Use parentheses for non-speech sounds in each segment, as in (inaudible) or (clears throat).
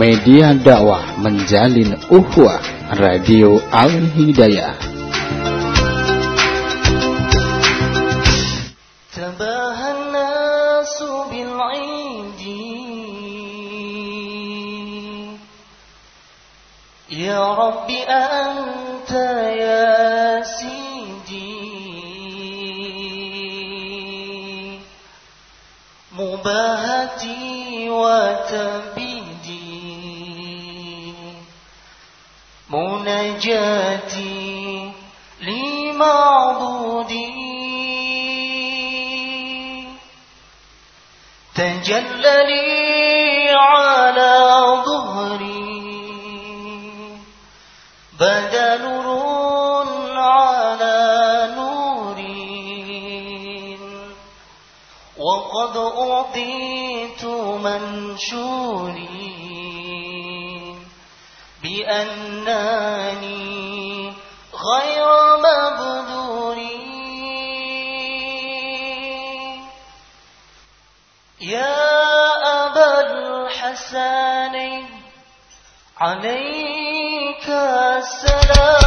media dakwah menjalin ukhuwah Radio Al Hidayah. Ya ya مناجاتي لمعبودي تجلى لي على ظهري. بدا نور على نور. وقد أعطيت منشوري. بأنني غير مبذور يا أبا الحسن عليك السلام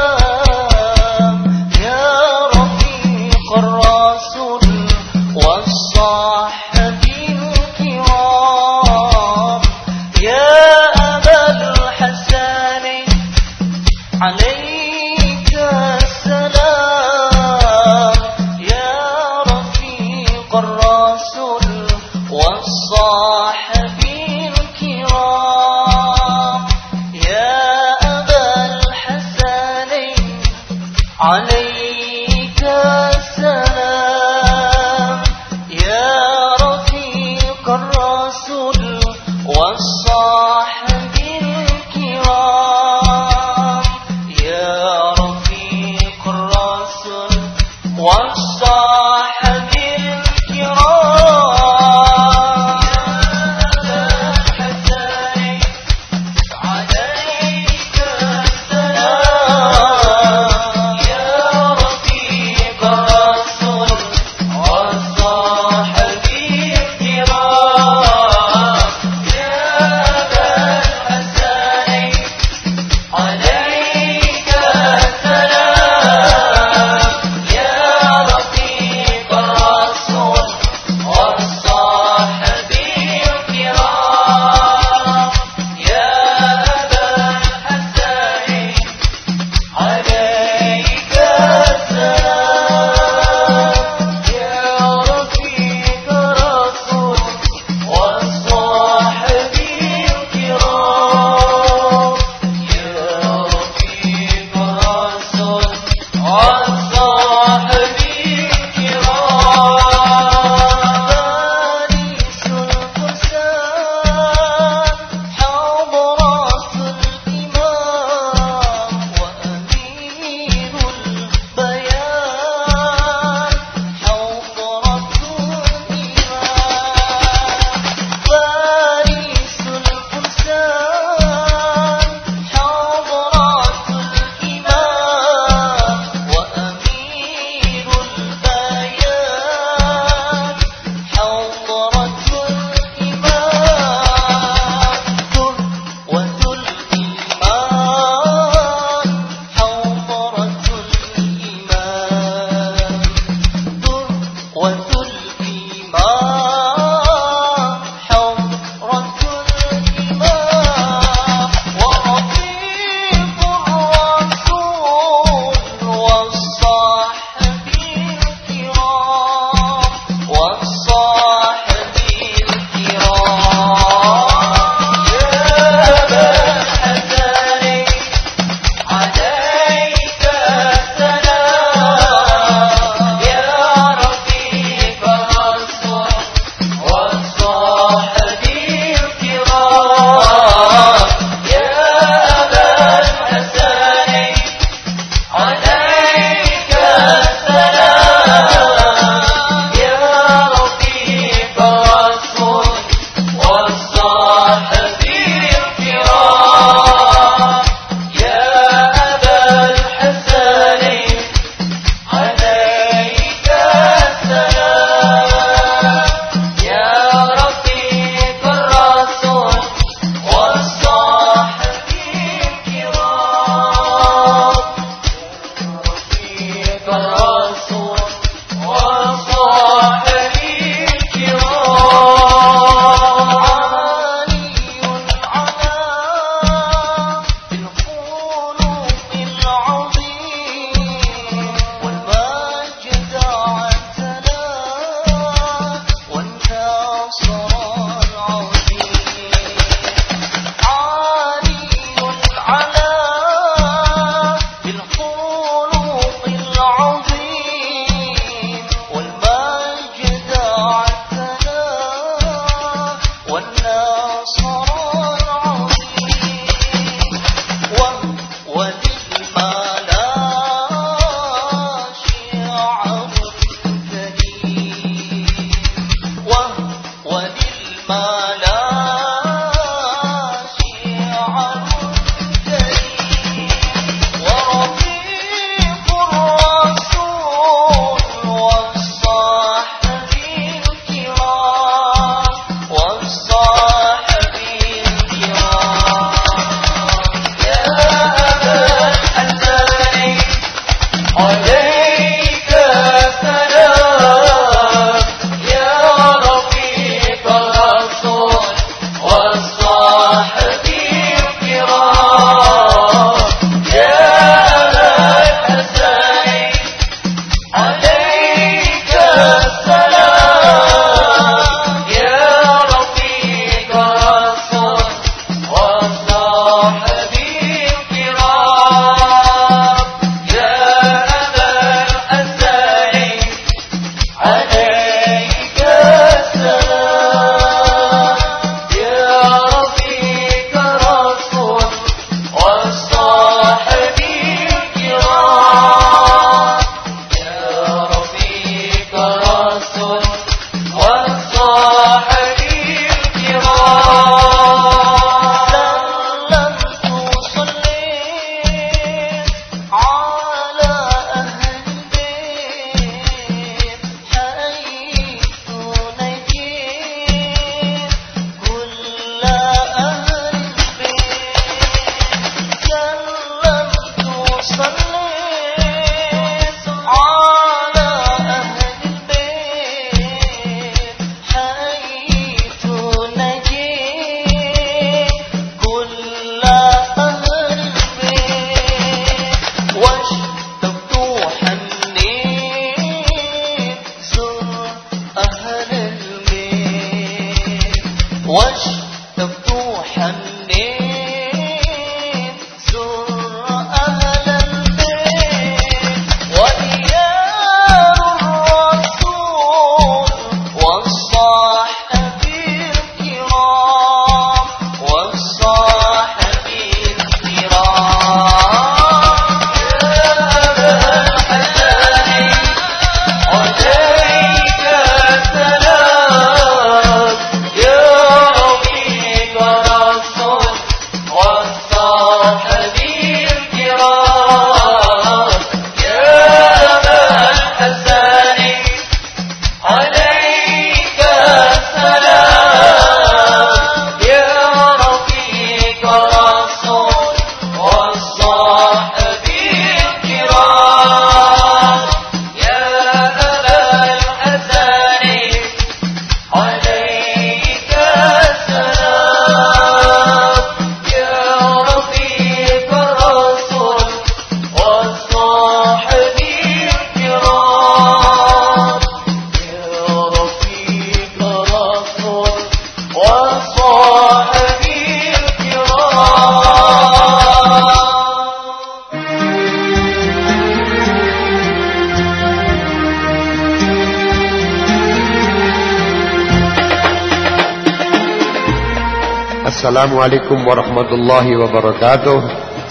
warahmatullahi wabarakatuh.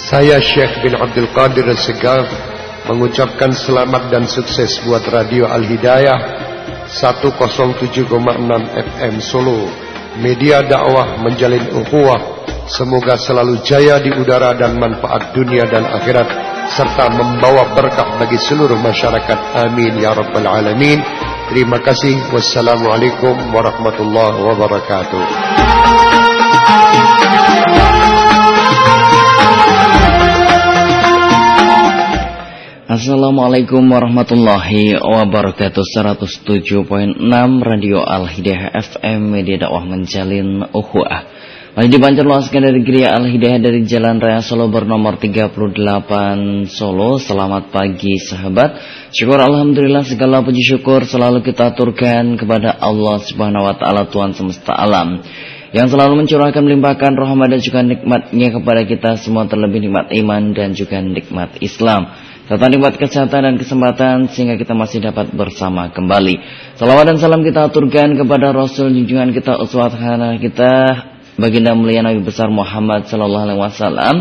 Saya Syekh bin Abdul Qadir Segaf Mengucapkan selamat dan sukses buat Radio Al-Hidayah 107,6 FM Solo. Media dakwah menjalin ukhuwah. Semoga selalu jaya di udara dan manfaat dunia dan akhirat Serta membawa berkah bagi seluruh masyarakat. Amin Ya Rabbal Alamin. Terima kasih. Wassalamualaikum warahmatullahi wabarakatuh Assalamualaikum warahmatullahi wabarakatuh. 107.6 Radio Al-Hidayah FM Media dakwah menjalin ukhuwah. Masih dipancar luaskan dari Geria Al-Hidayah dari Jalan Raya Solo bernomor 38 Solo. Selamat pagi sahabat. Syukur Alhamdulillah segala puji syukur selalu kita aturkan kepada Allah Subhanahu Wa Taala Tuhan semesta alam yang selalu mencurahkan melimpahkan rahmat dan juga nikmatnya kepada kita semua terlebih nikmat iman dan juga nikmat Islam serta nikmat kesehatan dan kesempatan sehingga kita masih dapat bersama kembali. Salawat dan salam kita aturkan kepada Rasul junjungan kita uswat kita baginda mulia Nabi besar Muhammad sallallahu alaihi wasallam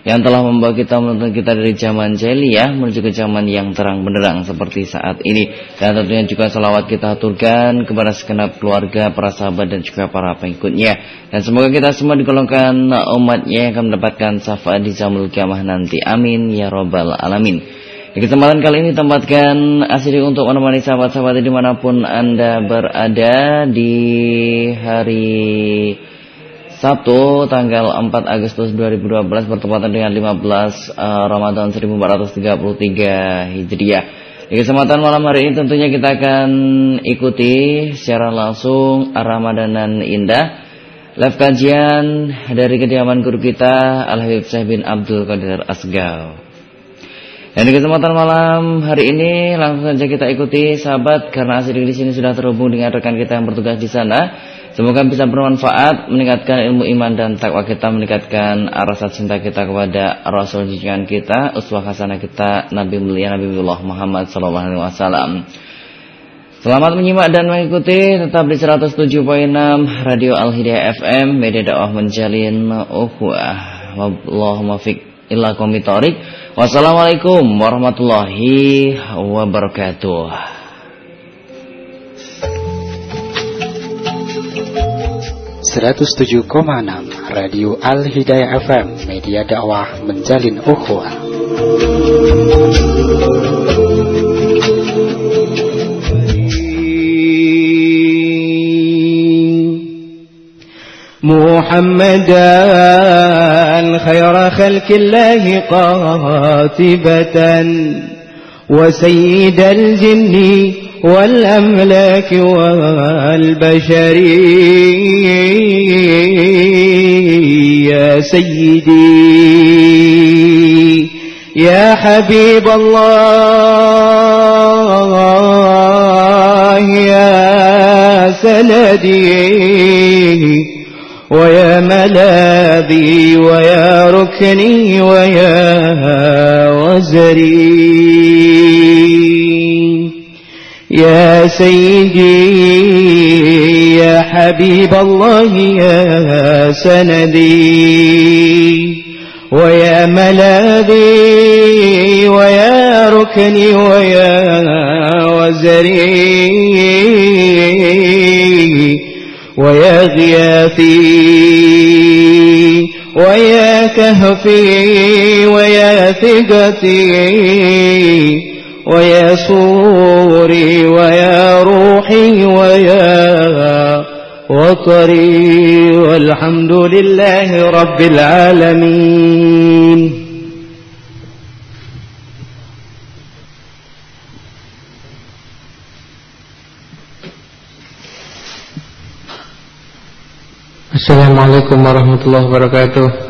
yang telah membawa kita menuntun kita dari zaman jahiliyah menuju ke zaman yang terang benderang seperti saat ini. Dan tentunya juga salawat kita aturkan kepada segenap keluarga, para sahabat dan juga para pengikutnya. Dan semoga kita semua digolongkan umatnya yang akan mendapatkan syafaat di zaman kiamah nanti. Amin ya robbal alamin. Di kesempatan kali ini tempatkan asli untuk menemani sahabat-sahabat di mana pun anda berada di hari Sabtu tanggal 4 Agustus 2012 bertepatan dengan 15 uh, eh, Ramadan 1433 Hijriah. Di kesempatan malam hari ini tentunya kita akan ikuti secara langsung Ramadanan Indah live kajian dari kediaman guru kita Al Habib Syekh bin Abdul Qadir Asgau. Dan di kesempatan malam hari ini langsung saja kita ikuti sahabat karena asli di sini sudah terhubung dengan rekan kita yang bertugas di sana. Semoga bisa bermanfaat, meningkatkan ilmu iman dan takwa kita, meningkatkan rasa cinta kita kepada Rasul junjungan kita, uswah hasanah kita, Nabi mulia Nabi Muhammad sallallahu alaihi wasallam. Selamat menyimak dan mengikuti tetap di 107.6 Radio Al Hidayah FM, media dakwah menjalin ukhuwah. Wallahumma fiq illa Wassalamualaikum warahmatullahi wabarakatuh. 107,6 Radio Al-Hidayah FM Media dakwah menjalin ukhuwah محمدا خير خلق الله قاتبة وسيد الجن والأملاك والبشر. يا سيدي يا حبيب الله يا سندي ويا ملاذي ويا ركني ويا وزري. يا سيدي يا حبيب الله يا سندي ويا ملاذي ويا ركني ويا وزري ويا غياثي ويا كهفي ويا ثقتي. ويا صوري ويا روحي ويا وطري والحمد لله رب العالمين. السلام عليكم ورحمة الله وبركاته.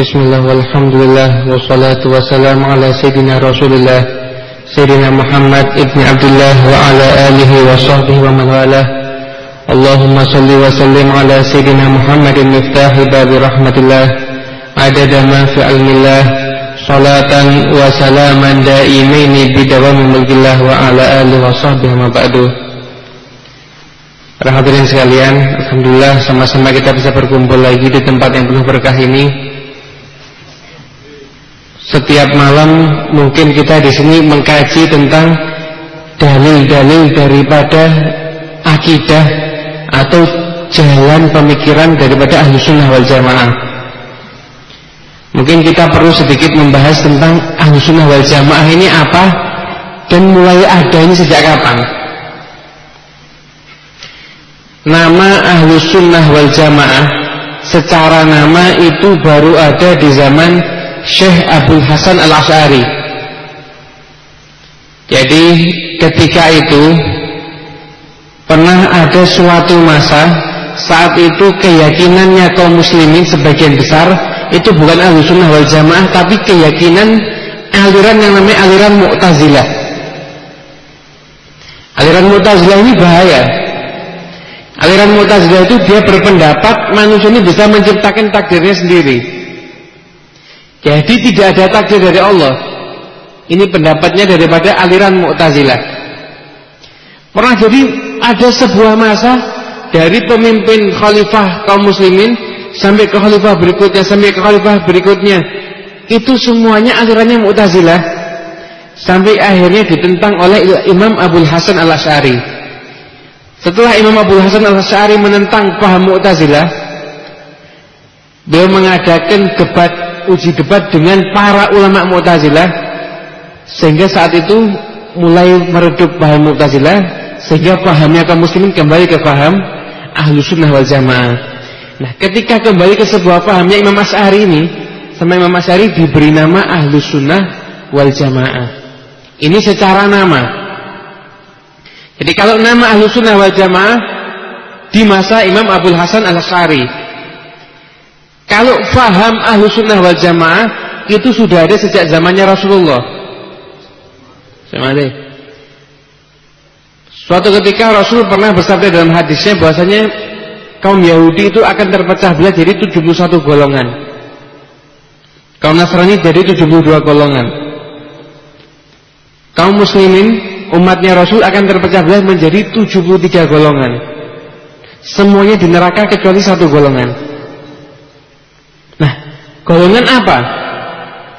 Bismillah walhamdulillah Wassalatu wassalamu ala Sayyidina Rasulullah Sayyidina Muhammad ibni Abdullah Wa ala alihi wa sahbihi wa man wala Allahumma salli wa sallim ala Sayyidina Muhammadin Miftahi babi rahmatillah. Adada ma fi almillah Salatan wa salaman daimaini bidawami mulkillah Wa ala alihi wa sahbihi wa ba'du. Hadirin sekalian, Alhamdulillah sama-sama kita bisa berkumpul lagi di tempat yang penuh berkah ini. Setiap malam mungkin kita di sini mengkaji tentang dalil-dalil daripada akidah atau jalan pemikiran daripada ahli sunnah wal jamaah. Mungkin kita perlu sedikit membahas tentang ahli sunnah wal jamaah ini apa dan mulai ada ini sejak kapan. Nama ahlu sunnah wal jamaah Secara nama itu baru ada di zaman Syekh Abdul Hasan al-Ash'ari. Jadi ketika itu Pernah ada suatu masa Saat itu keyakinannya kaum muslimin sebagian besar Itu bukan ahlu sunnah wal jamaah Tapi keyakinan aliran yang namanya aliran Mu'tazilah. Aliran Mu'tazilah ini bahaya. Aliran Mu'tazilah itu dia berpendapat manusia ini bisa menciptakan takdirnya sendiri. Jadi tidak ada takdir dari Allah. Ini pendapatnya daripada aliran Mu'tazilah. Pernah jadi ada sebuah masa dari pemimpin khalifah kaum muslimin sampai ke khalifah berikutnya sampai ke khalifah berikutnya itu semuanya alirannya Mu'tazilah sampai akhirnya ditentang oleh Imam Abdul Hasan Al-Asy'ari. Setelah Imam Abu Hasan al-Syari menentang paham Mu'tazilah, beliau mengadakan debat uji debat dengan para ulama Mu'tazilah sehingga saat itu mulai meredup paham Mu'tazilah sehingga pahamnya kaum muslimin kembali ke paham Ahlu Sunnah wal Jamaah. Nah, ketika kembali ke sebuah pahamnya Imam Asy'ari ini, sama Imam Asy'ari diberi nama Ahlu Sunnah wal Jamaah. Ini secara nama. Jadi kalau nama ahlu sunnah wal jamaah di masa Imam Abdul Hasan al Ashari. Kalau faham ahlu sunnah wal jamaah itu sudah ada sejak zamannya Rasulullah. Deh. Suatu ketika Rasul pernah bersabda dalam hadisnya bahwasanya kaum Yahudi itu akan terpecah belah jadi 71 golongan. Kaum Nasrani jadi 72 golongan. Kaum muslimin umatnya Rasul akan terpecah belah menjadi 73 golongan. Semuanya di neraka kecuali satu golongan. Golongan apa?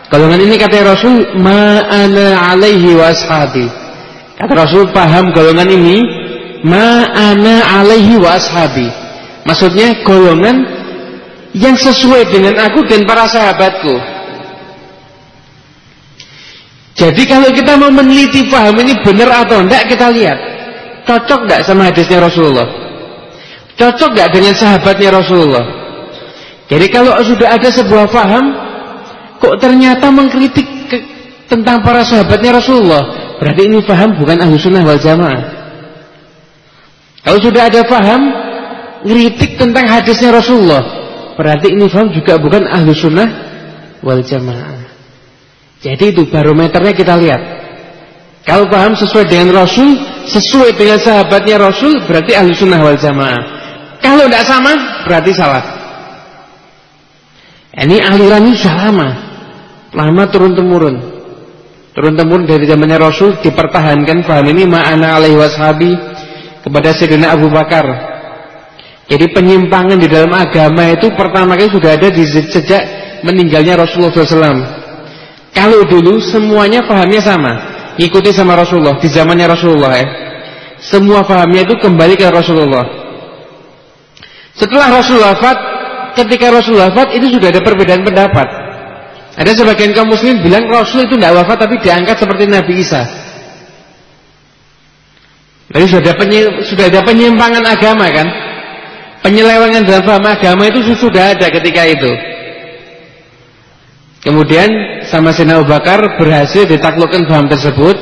Golongan ini kata Rasul ma'ana alaihi wa ashabi. Kata Rasul paham golongan ini ma'ana alaihi wa ashabi. Maksudnya golongan yang sesuai dengan aku dan para sahabatku. Jadi kalau kita mau meneliti paham ini benar atau enggak kita lihat cocok enggak sama hadisnya Rasulullah. Cocok enggak dengan sahabatnya Rasulullah. Jadi kalau sudah ada sebuah paham kok ternyata mengkritik ke, tentang para sahabatnya Rasulullah, berarti ini paham bukan ahlu sunnah wal jamaah. Kalau sudah ada paham ngeritik tentang hadisnya Rasulullah, berarti ini paham juga bukan ahlu sunnah wal jamaah. Jadi itu barometernya kita lihat. Kalau paham sesuai dengan Rasul, sesuai dengan sahabatnya Rasul, berarti ahli sunnah wal jamaah. Kalau tidak sama, berarti salah. Ini aliran ini sudah lama, lama turun temurun, turun temurun dari zamannya Rasul dipertahankan paham ini ma'ana alaihi washabi kepada Sayyidina Abu Bakar. Jadi penyimpangan di dalam agama itu pertama kali sudah ada di sejak meninggalnya Rasulullah SAW. Kalau dulu semuanya pahamnya sama, ikuti sama Rasulullah di zamannya Rasulullah ya. Semua pahamnya itu kembali ke Rasulullah. Setelah Rasulullah wafat, ketika Rasulullah wafat itu sudah ada perbedaan pendapat. Ada sebagian kaum muslim bilang Rasul itu tidak wafat tapi diangkat seperti Nabi Isa. Jadi sudah ada, sudah ada penyimpangan agama kan? Penyelewengan dalam paham agama itu sudah ada ketika itu. Kemudian sama Sina Abu Bakar berhasil ditaklukkan paham tersebut,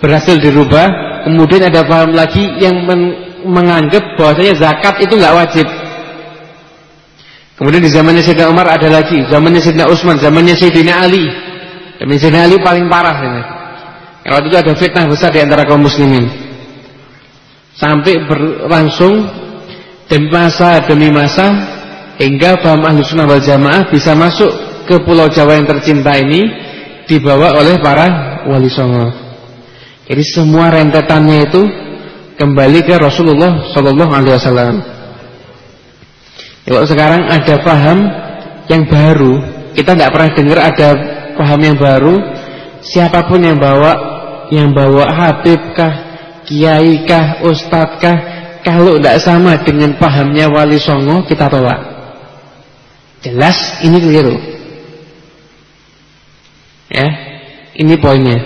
berhasil dirubah. Kemudian ada paham lagi yang men menganggap bahwasanya zakat itu nggak wajib. Kemudian di zamannya Sayyidina Umar ada lagi, zamannya Sayyidina Utsman, zamannya Sayyidina Ali. Zamannya Sayyidina Ali paling parah ini. Kalau itu ada fitnah besar di antara kaum muslimin. Sampai berlangsung demi masa demi masa hingga paham Ahlus Sunnah wal Jamaah bisa masuk ke Pulau Jawa yang tercinta ini dibawa oleh para wali songo. Jadi semua rentetannya itu kembali ke Rasulullah Shallallahu Alaihi Wasallam. Kalau sekarang ada paham yang baru, kita tidak pernah dengar ada paham yang baru. Siapa pun yang bawa, yang bawa Habib kah, Kiai kah, Ustadz kah, kalau tidak sama dengan pahamnya Wali Songo, kita tolak. Jelas ini keliru. Ya, ini poinnya.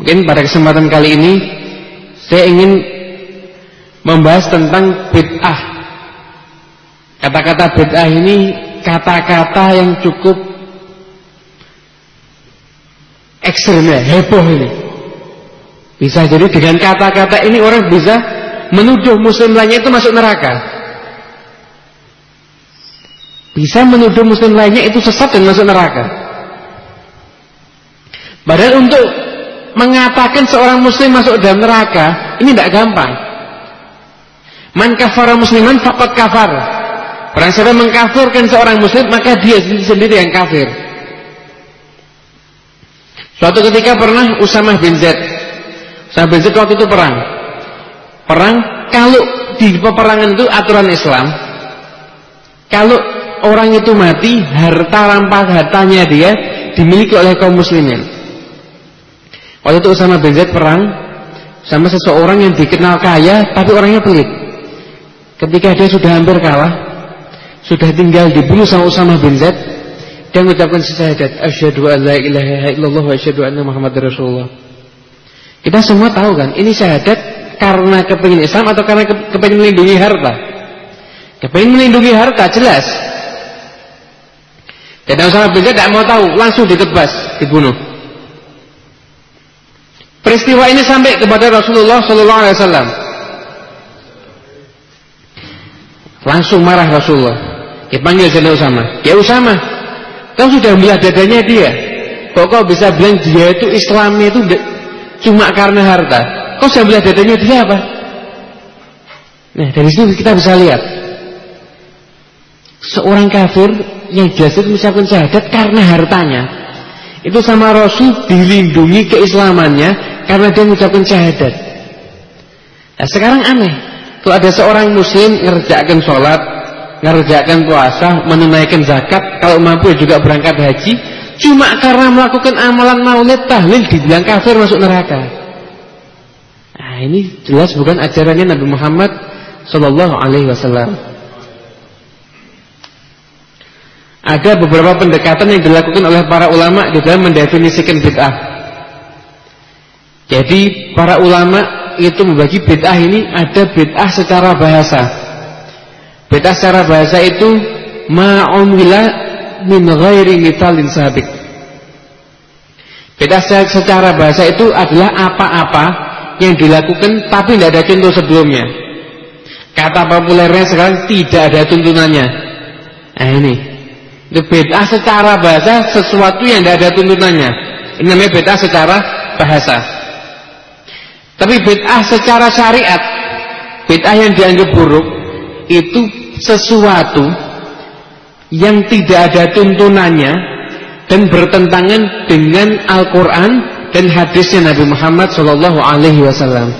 Mungkin pada kesempatan kali ini saya ingin membahas tentang bid'ah. Kata-kata bid'ah ini kata-kata yang cukup ekstrem ya, heboh ini. Bisa jadi dengan kata-kata ini orang bisa menuduh muslim lainnya itu masuk neraka. Bisa menuduh muslim lainnya itu sesat dan masuk neraka. Padahal untuk mengatakan seorang muslim masuk dalam neraka ini tidak gampang. Man kafara musliman fakat kafar. Orang siapa mengkafirkan seorang muslim maka dia sendiri yang kafir. Suatu ketika pernah Usamah bin Zaid. Usamah bin Zaid waktu itu perang. Perang kalau di peperangan itu aturan Islam. Kalau orang itu mati, harta rampas hartanya dia dimiliki oleh kaum muslimin. Waktu itu Usamah bin Zaid perang sama seseorang yang dikenal kaya tapi orangnya pelit. Ketika dia sudah hampir kalah, sudah tinggal dibunuh sama Usama bin Zaid, dia mengucapkan syahadat, asyhadu an la ilaha illallah wa asyhadu anna muhammadar rasulullah. Kita semua tahu kan, ini syahadat karena kepingin Islam atau karena kepingin melindungi harta? Kepingin melindungi harta, jelas. Dan Usama bin Zaid tidak mau tahu, langsung ditebas, dibunuh. Peristiwa ini sampai kepada Rasulullah Sallallahu Alaihi Wasallam. Langsung marah Rasulullah. Dipanggil Sayyidina Usama. Ya Usama, kau sudah melihat dadanya dia. Kok kau bisa bilang dia itu Islamnya itu cuma karena harta? Kau sudah melihat dadanya dia apa? Nah dari situ kita bisa lihat seorang kafir yang jelas itu mengucapkan syahadat karena hartanya. Itu sama Rasul dilindungi keislamannya karena dia mengucapkan syahadat. Nah, sekarang aneh. Kalau ada seorang muslim ngerjakan sholat, ngerjakan puasa, menunaikan zakat, kalau mampu juga berangkat haji, cuma karena melakukan amalan maulid tahlil dibilang kafir masuk neraka. Nah, ini jelas bukan ajarannya Nabi Muhammad Sallallahu Alaihi Wasallam. Ada beberapa pendekatan yang dilakukan oleh para ulama di dalam mendefinisikan bid'ah. Jadi para ulama itu membagi bid'ah ini ada bid'ah secara bahasa. Bid'ah secara bahasa itu ma'umila min ghairi mithalin sabik. Bid'ah secara bahasa itu adalah apa-apa yang dilakukan tapi tidak ada contoh sebelumnya. Kata populernya sekarang tidak ada tuntunannya. Nah ini. Itu bid'ah secara bahasa sesuatu yang tidak ada tuntunannya. Ini namanya bid'ah secara bahasa. Tapi bid'ah secara syariat, bid'ah yang dianggap buruk itu sesuatu yang tidak ada tuntunannya dan bertentangan dengan Al-Quran dan hadisnya Nabi Muhammad Shallallahu Alaihi Wasallam.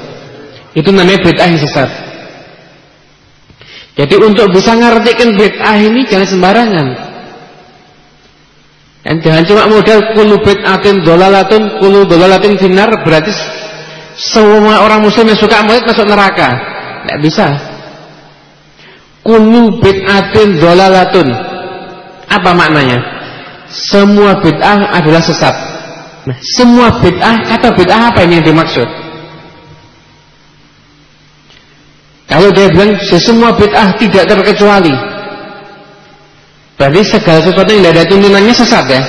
Itu namanya bid'ah yang sesat. Jadi untuk bisa ngertikan bid'ah ini jangan sembarangan. Dan jangan cuma modal kulu bid'atin dolalatun kulu dolalatin finar berarti semua orang muslim yang suka maulid masuk neraka. Tidak bisa. Kulu bid'atin dolalatun. Apa maknanya? Semua bid'ah adalah sesat. Nah, semua bid'ah, kata bid'ah apa ini yang dimaksud? Kalau dia bilang semua bid'ah tidak terkecuali. Berarti segala sesuatu yang tidak ada tuntunannya sesat ya.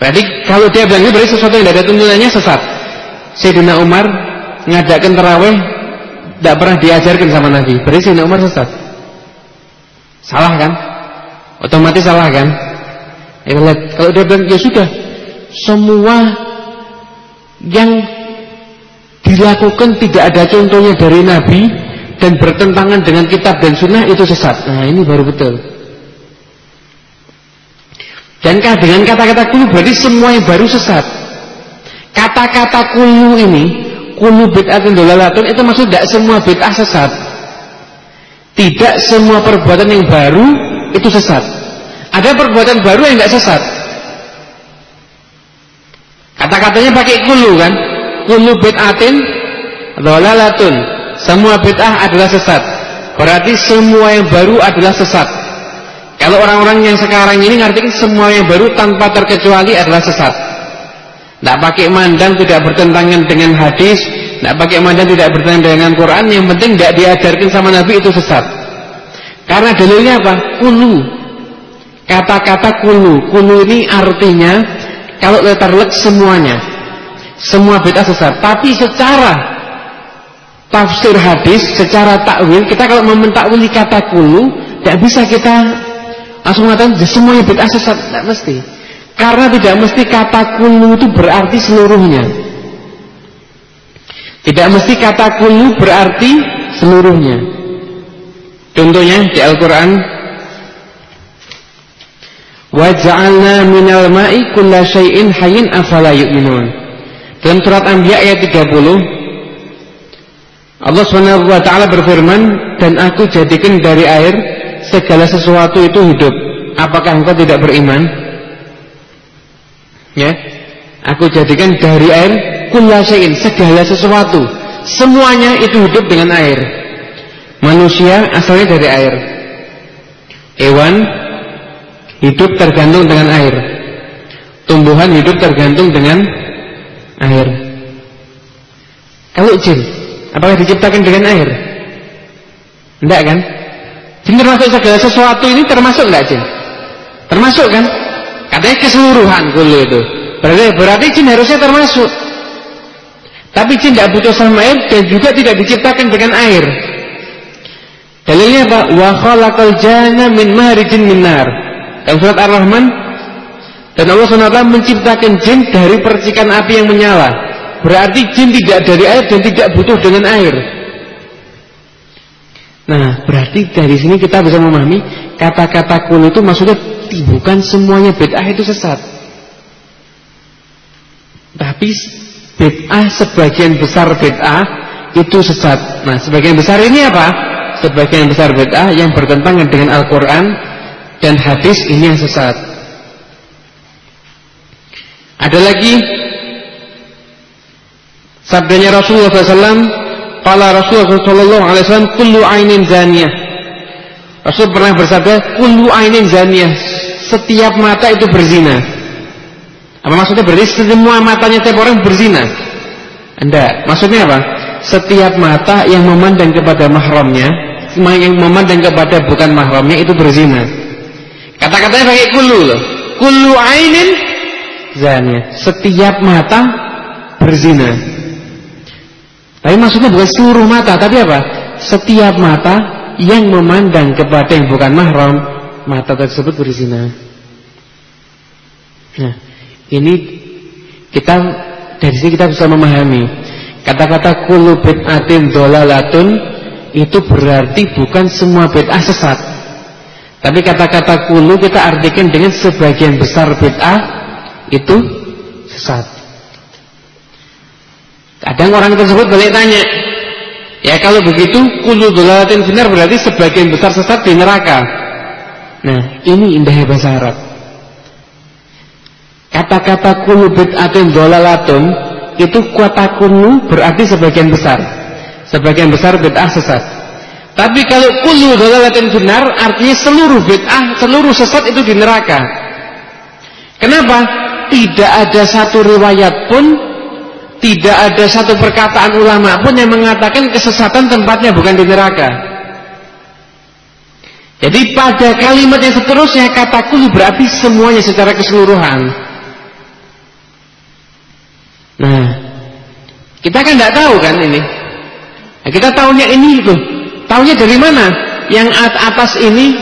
Berarti kalau dia bilang berarti sesuatu yang tidak ada tuntunannya sesat. Sayyidina Umar ngadakan terawih tidak pernah diajarkan sama Nabi. Berarti Sayyidina Umar sesat. Salah kan? Otomatis salah kan? Ya, kalau dia bilang ya sudah semua yang dilakukan tidak ada contohnya dari Nabi dan bertentangan dengan kitab dan sunnah itu sesat. Nah ini baru betul. Dan dengan kata-kata kulu berarti semua yang baru sesat. Kata-kata kulu ini, kullu bid'atin dolalatun itu maksud tidak semua bid'ah sesat. Tidak semua perbuatan yang baru itu sesat. Ada perbuatan baru yang tidak sesat. Kata-katanya pakai kulu kan? Kulu bid'atin dolalatun. Semua bid'ah adalah sesat. Berarti semua yang baru adalah sesat. Kalau orang-orang yang sekarang ini ngerti semua yang baru tanpa terkecuali adalah sesat. Tidak pakai mandang tidak bertentangan dengan hadis, pakai mandang tidak bertentangan dengan Quran. Yang penting tidak diajarkan sama Nabi itu sesat. Karena dalilnya apa? Kulu. Kata-kata kulu. Kulu ini artinya kalau letterlek semuanya. Semua beda sesat. Tapi secara tafsir hadis, secara takwil, kita kalau mementakwili kata kulu, tidak bisa kita langsung mengatakan semuanya bid'ah sesat, tidak mesti. Karena tidak mesti kata kulu itu berarti seluruhnya. Tidak mesti kata kulu berarti seluruhnya. Contohnya di Al-Quran Waja'alna minal ma'i kulla syai'in hayyin afala yu'minun Dalam surat Anbiya ayat 30 Allah SWT berfirman Dan aku jadikan dari air Segala sesuatu itu hidup Apakah engkau tidak beriman? Ya Aku jadikan dari air Kulla syai'in Segala sesuatu Semuanya itu hidup dengan air Manusia asalnya dari air Hewan hidup tergantung dengan air. Tumbuhan hidup tergantung dengan air. Kalau jin, apakah diciptakan dengan air? Tidak kan? Jin termasuk segala sesuatu ini termasuk enggak jin? Termasuk kan? Katanya keseluruhan dulu itu. Berarti, berarti jin harusnya termasuk. Tapi jin tidak butuh sama air dan juga tidak diciptakan dengan air. Dalilnya apa? Wa khalaqal janna min marijin min nar. Dalam surat Ar-Rahman dan Allah SWT menciptakan jin dari percikan api yang menyala. Berarti jin tidak dari air dan tidak butuh dengan air. Nah, berarti dari sini kita bisa memahami kata-kata kul itu maksudnya bukan semuanya bid'ah itu sesat. Tapi bid'ah sebagian besar bid'ah itu sesat. Nah, sebagian besar ini apa? sebagian besar bid'ah yang bertentangan dengan Al-Quran dan hadis ini yang sesat. Ada lagi sabdanya Rasulullah SAW, Kala Rasulullah SAW, Kullu ainin zaniyah. Rasul pernah bersabda, Kullu ainin zaniyah. Setiap mata itu berzina. Apa maksudnya berarti semua matanya setiap orang berzina? Enggak. Maksudnya apa? Setiap mata yang memandang kepada mahramnya yang memandang kepada bukan mahramnya itu berzina. Kata-katanya pakai kulu loh. Kulu ainin zania. Setiap mata berzina. Tapi maksudnya bukan seluruh mata, tapi apa? Setiap mata yang memandang kepada yang bukan mahram, mata tersebut berzina. Nah, ini kita dari sini kita bisa memahami kata-kata kulu bid'atin dolalatun itu berarti bukan semua bid'ah sesat. Tapi kata-kata kulu kita artikan dengan sebagian besar bid'ah itu sesat. Kadang orang tersebut balik tanya, ya kalau begitu kulu dolalatin benar berarti sebagian besar sesat di neraka. Nah ini indahnya bahasa Arab. Kata-kata kulu bid'atin dolalatun itu kata kulu berarti sebagian besar. Sebagian besar bid'ah sesat. Tapi kalau kullu dalalatin benar artinya seluruh bid'ah, seluruh sesat itu di neraka. Kenapa? Tidak ada satu riwayat pun, tidak ada satu perkataan ulama pun yang mengatakan kesesatan tempatnya bukan di neraka. Jadi pada kalimat yang seterusnya kata kullu berarti semuanya secara keseluruhan. Nah, kita kan tidak tahu kan ini. Nah, kita tahunya ini itu. Tahunya dari mana? Yang atas ini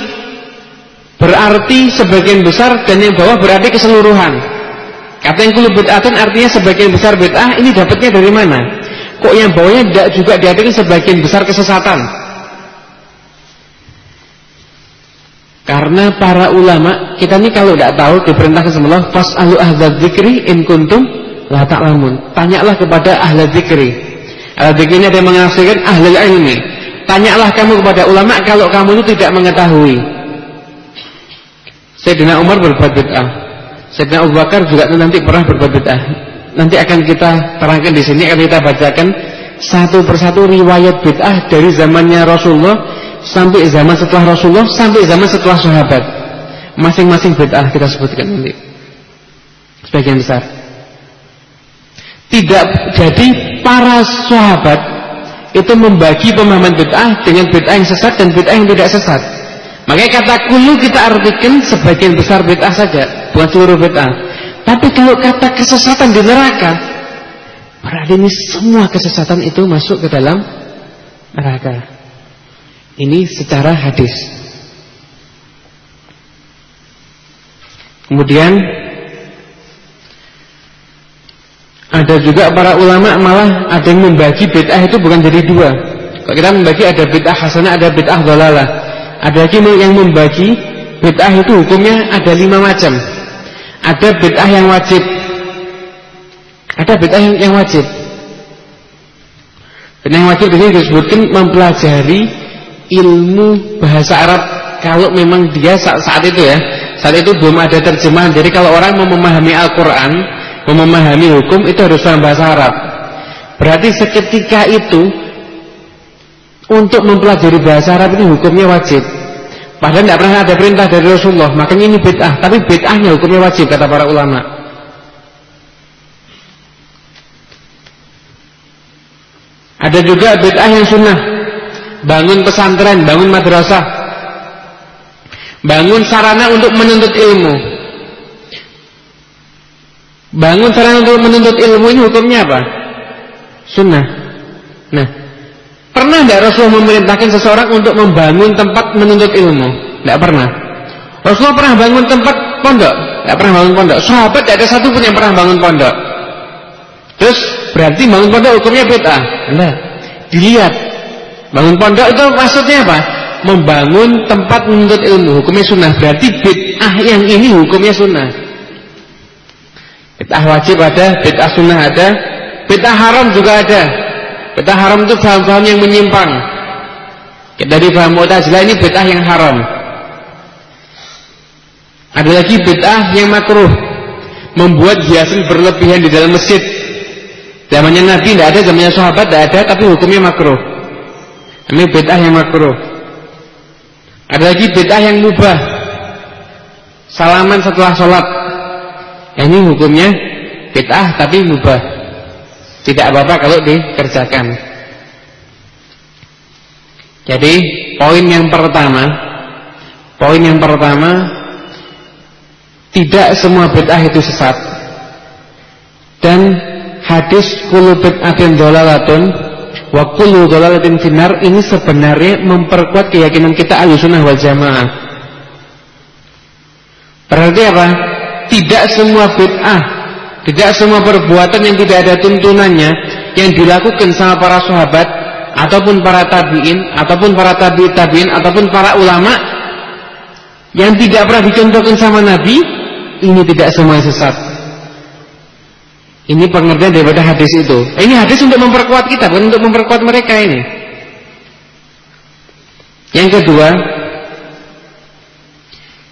berarti sebagian besar dan yang bawah berarti keseluruhan. Kata yang kulub bid'atun artinya sebagian besar bid'ah ini dapatnya dari mana? Kok yang bawahnya tidak juga diartikan sebagian besar kesesatan? Karena para ulama kita ini kalau tidak tahu diperintahkan sama Allah ahlu ahzab zikri in kuntum la ta'lamun. Tanyalah kepada ahli zikri Ada ini ada yang ahli ilmi. Tanyalah kamu kepada ulama kalau kamu itu tidak mengetahui. Sayyidina Umar berbuat bid'ah. Sayyidina Abu Bakar juga nanti pernah berbuat bid'ah. Nanti akan kita terangkan di sini akan kita bacakan satu persatu riwayat bid'ah dari zamannya Rasulullah sampai zaman setelah Rasulullah sampai zaman setelah sahabat. Masing-masing bid'ah kita sebutkan nanti. Sebagian besar. Tidak jadi para sahabat itu membagi pemahaman bid'ah dengan bid'ah yang sesat dan bid'ah yang tidak sesat. Makanya kata kulu kita artikan sebagian besar bid'ah saja, bukan seluruh bid'ah. Tapi kalau kata kesesatan di neraka, berarti ini semua kesesatan itu masuk ke dalam neraka. Ini secara hadis. Kemudian Ada juga para ulama malah ada yang membagi bid'ah itu bukan jadi dua. Kalau kita membagi ada bid'ah hasanah, ada bid'ah dolalah. Ada lagi yang membagi bid'ah itu hukumnya ada lima macam. Ada bid'ah yang wajib. Ada bid'ah yang, yang wajib. Bid'ah yang wajib ini disebutkan mempelajari ilmu bahasa Arab kalau memang dia saat, saat itu ya. Saat itu belum ada terjemahan. Jadi kalau orang mau memahami Al-Qur'an memahami hukum itu harus dalam bahasa Arab. Berarti seketika itu untuk mempelajari bahasa Arab ini hukumnya wajib. Padahal tidak pernah ada perintah dari Rasulullah, makanya ini bid'ah. Tapi bid'ahnya hukumnya wajib kata para ulama. Ada juga bid'ah yang sunnah. Bangun pesantren, bangun madrasah. Bangun sarana untuk menuntut ilmu. Bangun sarana untuk menuntut ilmu ini hukumnya apa? Sunnah. Nah, pernah tidak Rasulullah memerintahkan seseorang untuk membangun tempat menuntut ilmu? Tidak pernah. Rasulullah pernah bangun tempat pondok? Tidak pernah bangun pondok. Sahabat tidak ada satu pun yang pernah bangun pondok. Terus berarti bangun pondok hukumnya bid'ah? Tidak. Dilihat. Bangun pondok itu maksudnya apa? Membangun tempat menuntut ilmu. Hukumnya sunnah. Berarti bid'ah yang ini hukumnya sunnah. Bid'ah wajib ada, bid'ah sunnah ada, bid'ah haram juga ada. Bid'ah haram itu paham-paham yang menyimpang. Dari paham Mu'tazilah ini bid'ah yang haram. Ada lagi bid'ah yang makruh. Membuat hiasan berlebihan di dalam masjid. Zamannya Nabi tidak ada, zamannya sahabat tidak ada, tapi hukumnya makruh. Ini bid'ah yang makruh. Ada lagi bid'ah yang mubah. Salaman setelah sholat ini hukumnya bid'ah tapi mubah. Tidak apa-apa kalau dikerjakan. Jadi poin yang pertama, poin yang pertama tidak semua bid'ah itu sesat. Dan hadis kullu bid'atin dolalatun wa kullu dolalatin finar ini sebenarnya memperkuat keyakinan kita Ahlussunnah wal Jamaah. Berarti apa? Tidak semua bid'ah, tidak semua perbuatan yang tidak ada tuntunannya yang dilakukan sama para sahabat ataupun para tabi'in ataupun para tabi' tabi'in ataupun para ulama yang tidak pernah dicontohkan sama Nabi, ini tidak semua sesat. Ini pengertian daripada hadis itu. Ini hadis untuk memperkuat kita, bukan untuk memperkuat mereka ini. Yang kedua,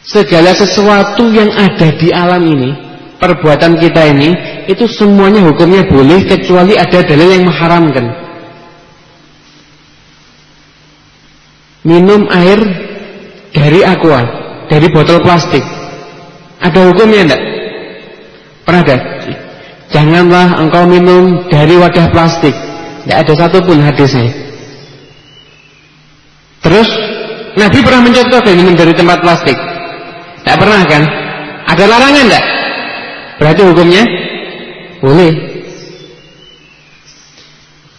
segala sesuatu yang ada di alam ini, perbuatan kita ini, itu semuanya hukumnya boleh kecuali ada dalil yang mengharamkan. Minum air dari aqua, dari botol plastik. Ada hukumnya enggak? Pernah ada? Janganlah engkau minum dari wadah plastik. Tidak ada satupun hadisnya. Terus Nabi pernah mencontohkan minum dari tempat plastik. Tidak pernah kan? Ada larangan tidak? Berarti hukumnya boleh.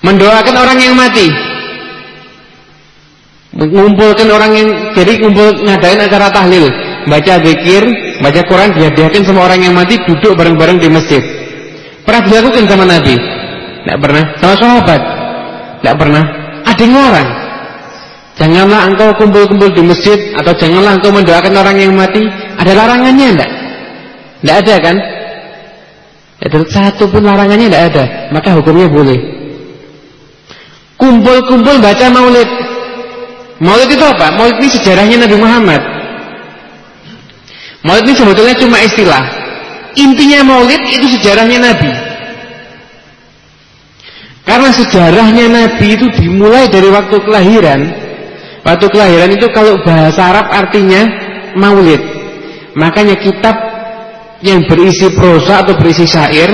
Mendoakan orang yang mati. Mengumpulkan orang yang jadi kumpul ngadain acara tahlil, baca zikir, baca Quran dihadiahkan sama orang yang mati duduk bareng-bareng di masjid. Pernah dilakukan sama Nabi? Tidak pernah. Sama sahabat? Tidak pernah. Ada orang Janganlah engkau kumpul-kumpul di masjid atau janganlah engkau mendoakan orang yang mati. Ada larangannya enggak? Enggak ada kan? Ada satu pun larangannya enggak ada. Maka hukumnya boleh. kumpul-kumpul baca maulid. Maulid itu apa? Maulid ini sejarahnya Nabi Muhammad. Maulid ini sebetulnya cuma istilah. Intinya maulid itu sejarahnya Nabi. Karena sejarahnya Nabi itu dimulai dari waktu kelahiran. Waktu kelahiran itu kalau bahasa Arab artinya maulid. Makanya kitab yang berisi prosa atau berisi syair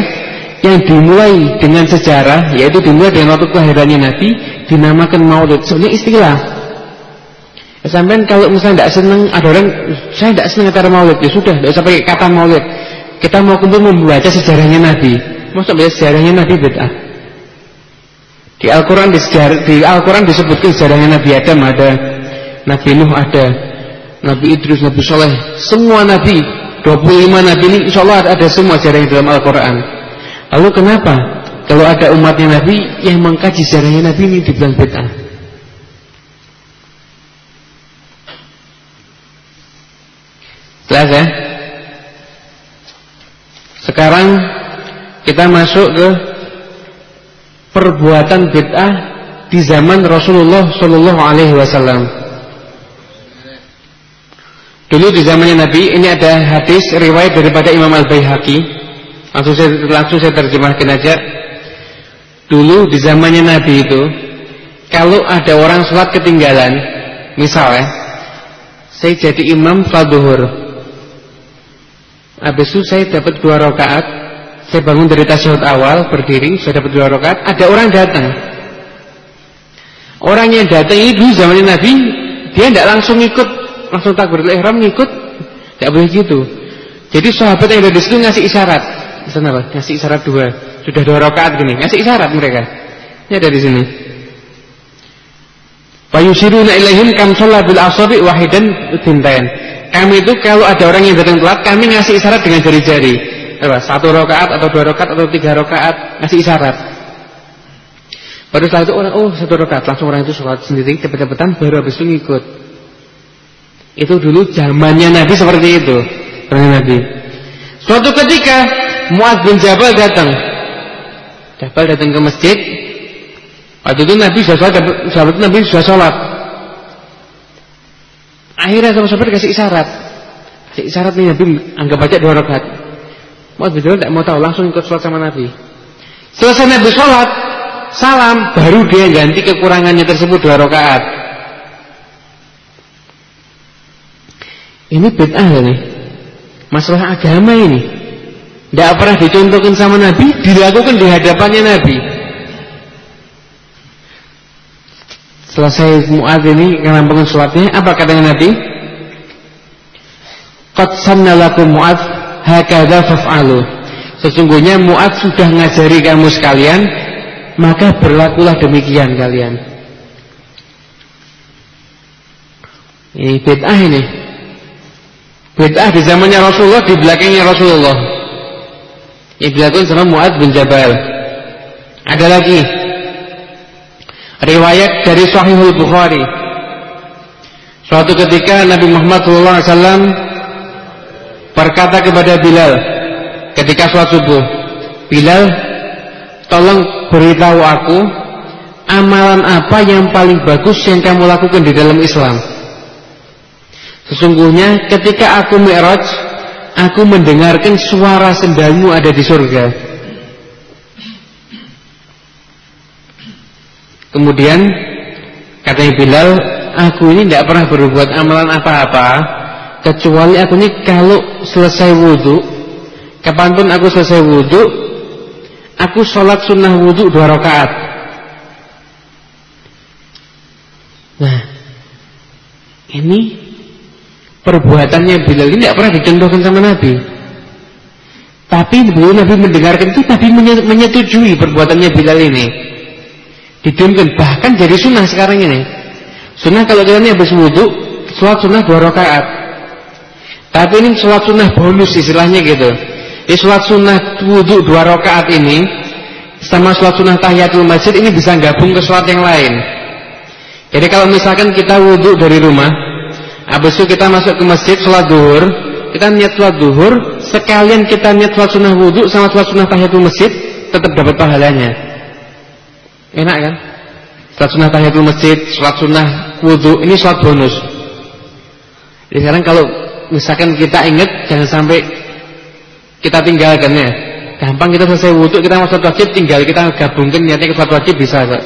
yang dimulai dengan sejarah yaitu dimulai dengan waktu kelahirannya Nabi dinamakan maulid. Sebenarnya istilah. Ya, sampai kalau misalnya tidak senang ada orang saya tidak senang kata maulid ya sudah tidak usah pakai kata maulid. Kita mau kumpul membaca sejarahnya Nabi. Maksud baca sejarahnya Nabi beda. Di Al-Quran di, di Al-Quran disebutkan sejarahnya Nabi Adam ada, Nabi Nuh ada, Nabi Idris, Nabi Soleh, semua Nabi 25 Nabi ini insya Allah ada semua sejarahnya dalam Al-Quran. Lalu kenapa kalau ada umatnya Nabi yang mengkaji sejarahnya Nabi ini dibilang bid'ah? Jelas ya? Sekarang kita masuk ke perbuatan bid'ah di zaman Rasulullah Shallallahu Alaihi Wasallam. Dulu di zamannya Nabi ini ada hadis riwayat daripada Imam Al Baihaqi. Langsung saya langsung saya terjemahkan aja. Dulu di zamannya Nabi itu kalau ada orang sholat ketinggalan, misalnya saya jadi imam sholat duhur. Habis itu saya dapat dua rakaat, saya bangun dari tasyahud awal berdiri, saya dapat dua rakaat, ada orang datang. Orang yang datang ini dulu zamannya Nabi, dia tidak langsung ikut, langsung takbir ihram ngikut, tidak boleh gitu. Jadi sahabat yang ada di situ ngasih isyarat, sana apa? Ngasih isyarat dua, sudah dua rakaat gini, ngasih isyarat mereka. Ini ada di sini. Fayushiruna ilaihim kam sholat bil asabi wahidan tintain. Kami itu kalau ada orang yang datang telat, kami ngasih isyarat dengan jari-jari. Apa? Satu rakaat atau dua rakaat atau tiga rakaat ngasih isyarat. Pada saat itu orang, oh satu rakaat, langsung orang itu sholat sendiri, cepet-cepetan, baru habis itu ngikut. Itu dulu zamannya Nabi seperti itu. Zamannya Nabi. Suatu ketika Muaz bin Jabal datang. Jabal datang ke masjid. Waktu itu Nabi sudah sholat, sahabat Nabi sudah sholat. Akhirnya sama sahabat kasih isyarat. Kasih isyarat nih Nabi anggap aja dua rakaat. Muaz bin Jabal tidak mau tahu, langsung ikut sholat sama Nabi. Selesai Nabi sholat, salam, baru dia ganti kekurangannya tersebut dua rakaat. Ini bid'ah ini. Masalah agama ini. Tidak pernah dicontohkan sama Nabi, dilakukan di hadapannya Nabi. Selesai Mu'ad ini ngerampungin sholatnya, apa katanya Nabi? Qad sanna lakum Mu'ad hakadha faf'alu. Sesungguhnya Mu'ad sudah ngajari kamu sekalian, maka berlakulah demikian kalian. Ini bid'ah ini. Bid'ah di zamannya Rasulullah di belakangnya Rasulullah. Yang dilakukan sama Mu'ad bin Jabal. Ada lagi riwayat dari Sahihul Bukhari. Suatu ketika Nabi Muhammad SAW berkata kepada Bilal ketika sholat subuh, Bilal, tolong beritahu aku amalan apa yang paling bagus yang kamu lakukan di dalam Islam. Sesungguhnya ketika aku mi'raj, aku mendengarkan suara sendalmu ada di surga. Kemudian katanya Bilal, aku ini tidak pernah berbuat amalan apa-apa kecuali aku ini kalau selesai wudhu, kapan pun aku selesai wudhu, aku sholat sunnah wudhu dua rakaat. Nah, ini perbuatannya Bilal ini tidak pernah dicontohkan sama Nabi. Tapi belum Nabi mendengarkan itu, Nabi menyetujui perbuatannya Bilal ini. Didiamkan, bahkan jadi sunnah sekarang ini. Sunnah kalau kita ini habis wudhu, sholat sunnah dua rakaat. Tapi ini sholat sunnah bonus istilahnya gitu. Ini sholat sunnah wudhu dua rakaat ini, sama sholat sunnah tahiyatul masjid ini bisa gabung ke sholat yang lain. Jadi kalau misalkan kita wudhu dari rumah, Habis itu kita masuk ke masjid sholat duhur Kita niat sholat duhur Sekalian kita niat sholat sunnah wudhu Sama sholat sunnah tahiyatul masjid Tetap dapat pahalanya Enak kan? Sholat sunnah tahiyatul masjid, sholat sunnah wudhu, ini sholat bonus. Jadi sekarang kalau misalkan kita ingat, jangan sampai kita tinggalkan ya. Gampang kita selesai wudhu, kita sholat wajib, tinggal kita gabungkan niatnya ke sholat wajib bisa kok.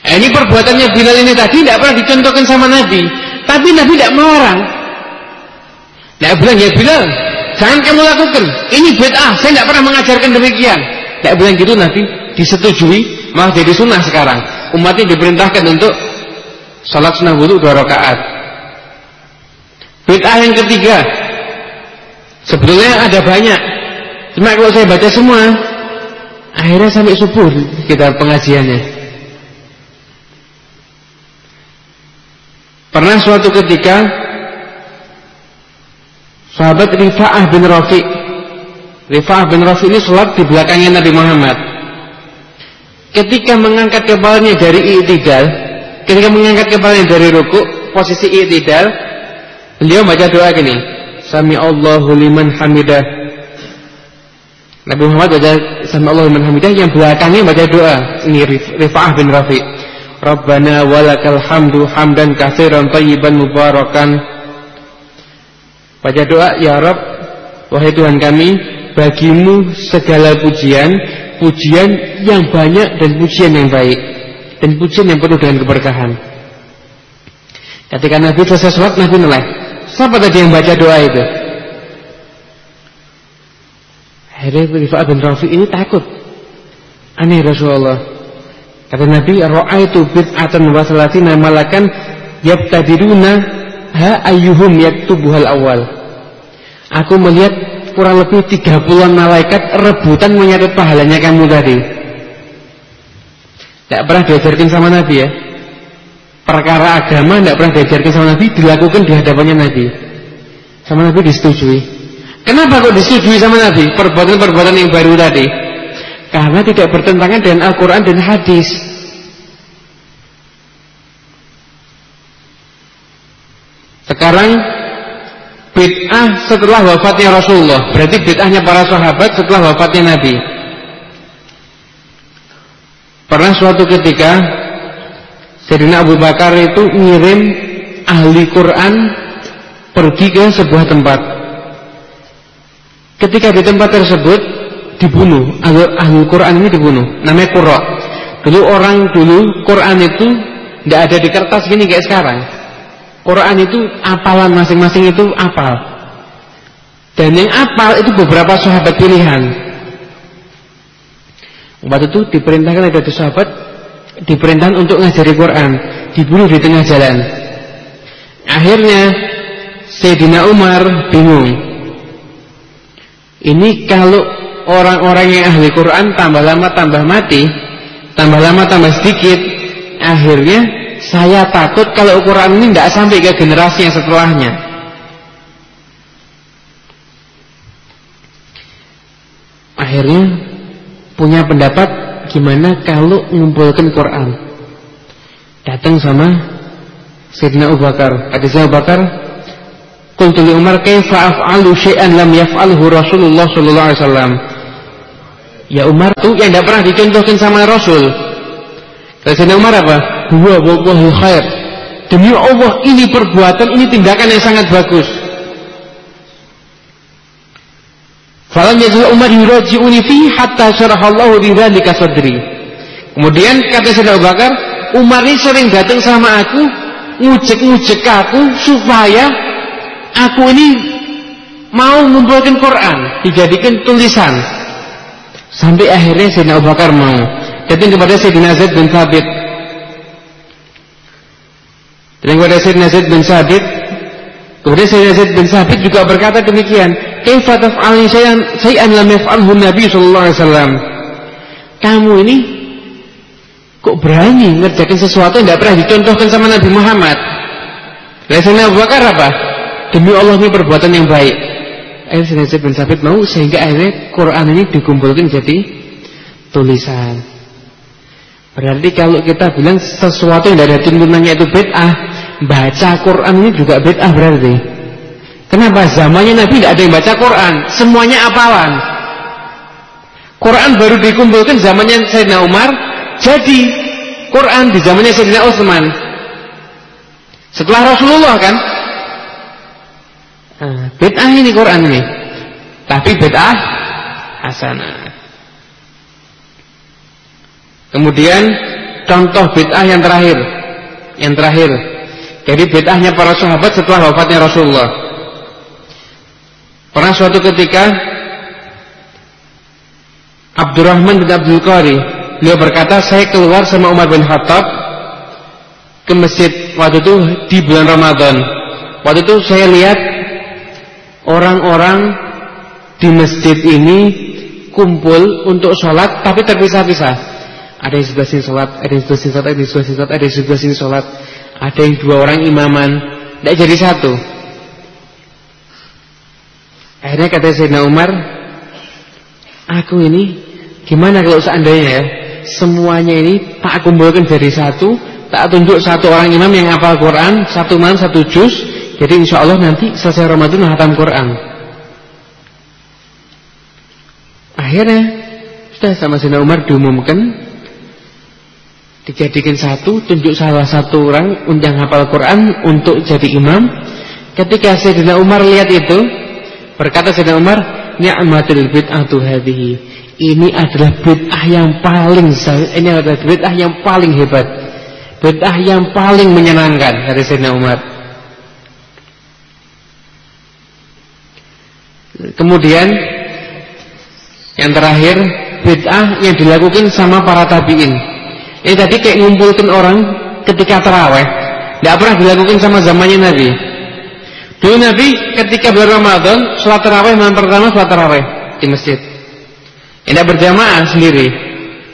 Eh, ini perbuatannya Bilal ini tadi tidak pernah dicontohkan sama Nabi, tapi Nabi tidak melarang. Tidak bilang ya Bilal, jangan kamu lakukan. Ini bid'ah, saya tidak pernah mengajarkan demikian. Tidak bilang gitu Nabi, disetujui, malah jadi sunnah sekarang. Umatnya diperintahkan untuk sholat sunnah wudhu dua rakaat. Bid'ah yang ketiga, sebetulnya ada banyak. Cuma kalau saya baca semua, akhirnya sampai subuh kita pengajiannya. Pernah suatu ketika sahabat Rifa'ah bin Rafi Rifa'ah bin Rafi ini sholat di belakangnya Nabi Muhammad ketika mengangkat kepalanya dari i'tidal ketika mengangkat kepalanya dari ruku posisi i'tidal beliau baca doa gini Sami Allahu liman hamidah Nabi Muhammad baca Sami Allahu liman hamidah yang belakangnya baca doa ini Rifa'ah bin Rafi Rabbana walakal hamdu hamdan katsiran tayyiban mubarakan. Baca doa ya Rabb, wahai Tuhan kami, bagimu segala pujian, pujian yang banyak dan pujian yang baik dan pujian yang penuh dengan keberkahan. Ketika Nabi selesai sholat, Nabi noleh. Siapa tadi yang baca doa itu? Akhirnya Rifa'ah bin Rafi ini takut. Aneh Rasulullah. Kata Nabi, "Ra'aitu bid'atan wa salatina malakan yabtadiruna ha ayyuhum yaktubuhal awal." Aku melihat kurang lebih 30-an malaikat rebutan menyatet pahalanya kamu tadi. Tidak pernah diajarkan sama Nabi ya. Perkara agama tidak pernah diajarkan sama Nabi, dilakukan di hadapannya Nabi. Sama Nabi disetujui. Kenapa kok disetujui sama Nabi? Perbuatan-perbuatan yang baru tadi. Karena tidak bertentangan dengan Al-Quran dan hadis. Sekarang bid'ah setelah wafatnya Rasulullah. Berarti bid'ahnya para sahabat setelah wafatnya Nabi. Pernah suatu ketika Sayyidina Abu Bakar itu ngirim ahli Quran pergi ke sebuah tempat. Ketika di tempat tersebut dibunuh, ahli, ahli Quran ini dibunuh. Namanya Qurra. Dulu orang dulu Quran itu tidak ada di kertas gini kayak sekarang. Quran itu apalan masing-masing itu apal. Dan yang apal itu beberapa sahabat pilihan. Waktu itu diperintahkan ada dua sahabat diperintahkan untuk ngajari Quran, dibunuh di tengah jalan. Akhirnya Sayyidina Umar bingung. Ini kalau orang-orang yang ahli Quran tambah lama tambah mati, tambah lama tambah sedikit, akhirnya saya takut kalau Quran ini tidak sampai ke generasi yang setelahnya. Akhirnya punya pendapat gimana kalau mengumpulkan Quran. Datang sama Sayyidina Abu Bakar. Ada Abu Bakar, Qultu li Umar kaifa af'alu syai'an lam yaf'alhu Rasulullah sallallahu alaihi wasallam. Ya Umar itu yang tidak pernah dicontohkan sama Rasul. Kata Umar apa? Huwa wallahu khair. Demi Allah ini perbuatan, ini tindakan yang sangat bagus. Falam yazal Umar yuraji'uni fi hatta syarahallahu bidzalika sadri. Kemudian kata Sayyidina Abu Bakar, Umar ini sering datang sama aku, ngujek-ngujek aku supaya aku ini mau mengumpulkan Quran, dijadikan tulisan. Sampai akhirnya Sayyidina Abu Bakar mau datang kepada Sayyidina Zaid bin Thabit. Dan kepada Sayyidina Zaid bin Thabit, kemudian Sayyidina Zaid bin Thabit juga berkata demikian, "Kaifa taf'alni shay'an shay'an lam yaf'alhu Nabi sallallahu alaihi wasallam?" Kamu ini kok berani ngerjakan sesuatu yang tidak pernah dicontohkan sama Nabi Muhammad? Sayyidina Abu Bakar apa? Demi Allah ini perbuatan yang baik. Akhirnya Sayyidina bin Sabit mau sehingga akhirnya Quran ini dikumpulkan jadi tulisan. Berarti kalau kita bilang sesuatu yang tidak ada tuntunannya itu bid'ah, baca Quran ini juga bid'ah berarti. Kenapa? Zamannya Nabi tidak ada yang baca Quran, semuanya apalan. Quran baru dikumpulkan zamannya Sayyidina Umar, jadi Quran di zamannya Sayyidina Utsman. Setelah Rasulullah kan? Nah, bid'ah ini Quran ini. Tapi bid'ah hasanah. Kemudian contoh bid'ah yang terakhir. Yang terakhir. Jadi bid'ahnya para sahabat setelah wafatnya Rasulullah. Pernah suatu ketika Abdurrahman bin Abdul Qari Beliau berkata saya keluar sama Umar bin Khattab Ke masjid Waktu itu di bulan Ramadan. Waktu itu saya lihat Orang-orang Di masjid ini Kumpul untuk sholat Tapi terpisah-pisah. Ada yang sebelah sholat Ada yang sebelah sholat Ada yang sebelah sholat Ada yang sebelah sholat Ada yang dua orang imaman. Tidak jadi satu. Akhirnya kata Sayyidina Umar Aku ini Gimana kalau seandainya ya Semuanya ini tak kumpulkan dari satu Tak tunjuk satu orang imam yang hafal Quran Satu malam satu juz Jadi insya Allah nanti selesai Ramadan hatam Quran. Akhirnya Sudah sama Sina Umar diumumkan Dijadikan satu Tunjuk salah satu orang Yang hafal Quran Untuk jadi imam Ketika Sayyidina Umar lihat itu Berkata Sayyidina Umar Ni'matul bid'atu hadhihi ini adalah bid'ah yang paling ini adalah bid'ah yang paling hebat. Bid'ah yang paling menyenangkan dari Sayyidina Umar. Kemudian yang terakhir bid'ah yang dilakukan sama para tabi'in. Ini tadi kayak ngumpulkan orang ketika terawih. Tidak pernah dilakukan sama zamannya Nabi. Dulu Nabi ketika bulan Ramadan, sholat terawih malam pertama sholat terawih di masjid. Tidak berjamaah sendiri.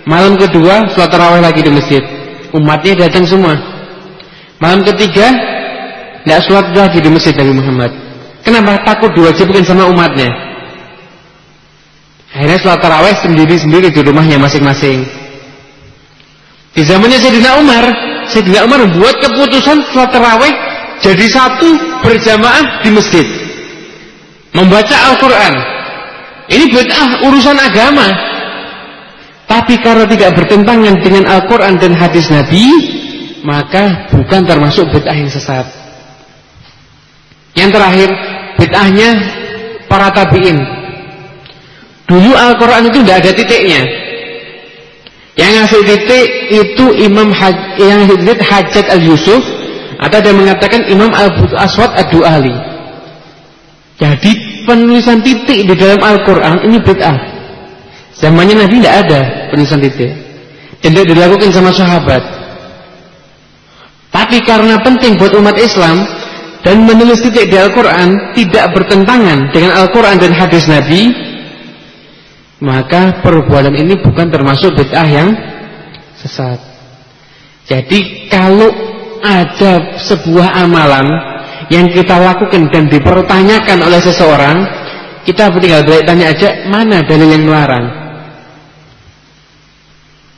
Malam kedua sholat tarawih lagi di masjid. Umatnya datang semua. Malam ketiga tidak sholat lagi di masjid Nabi Muhammad. Kenapa? Takut diwajibkan sama umatnya. Akhirnya sholat tarawih sendiri-sendiri di rumahnya masing-masing. Di zamannya Sayyidina Umar, Sayyidina Umar membuat keputusan sholat tarawih jadi satu berjamaah di masjid. Membaca Al-Quran ini bid'ah urusan agama. Tapi karena tidak bertentangan dengan Al-Quran dan hadis Nabi, maka bukan termasuk bid'ah yang sesat. Yang terakhir, bid'ahnya para tabi'in. Dulu Al-Quran itu tidak ada titiknya. Yang ngasih titik itu Imam Haj yang titik Hajat al-Yusuf atau yang mengatakan Imam Al-Aswad Ad-Du'ali. Jadi penulisan titik di dalam Al-Quran ini bid'ah. Zamannya Nabi tidak ada penulisan titik. Tidak dilakukan sama sahabat. Tapi karena penting buat umat Islam dan menulis titik di Al-Quran tidak bertentangan dengan Al-Quran dan hadis Nabi, maka perbuatan ini bukan termasuk bid'ah yang sesat. Jadi kalau ada sebuah amalan yang kita lakukan dan dipertanyakan oleh seseorang, kita tinggal balik tanya aja mana dalil yang melarang.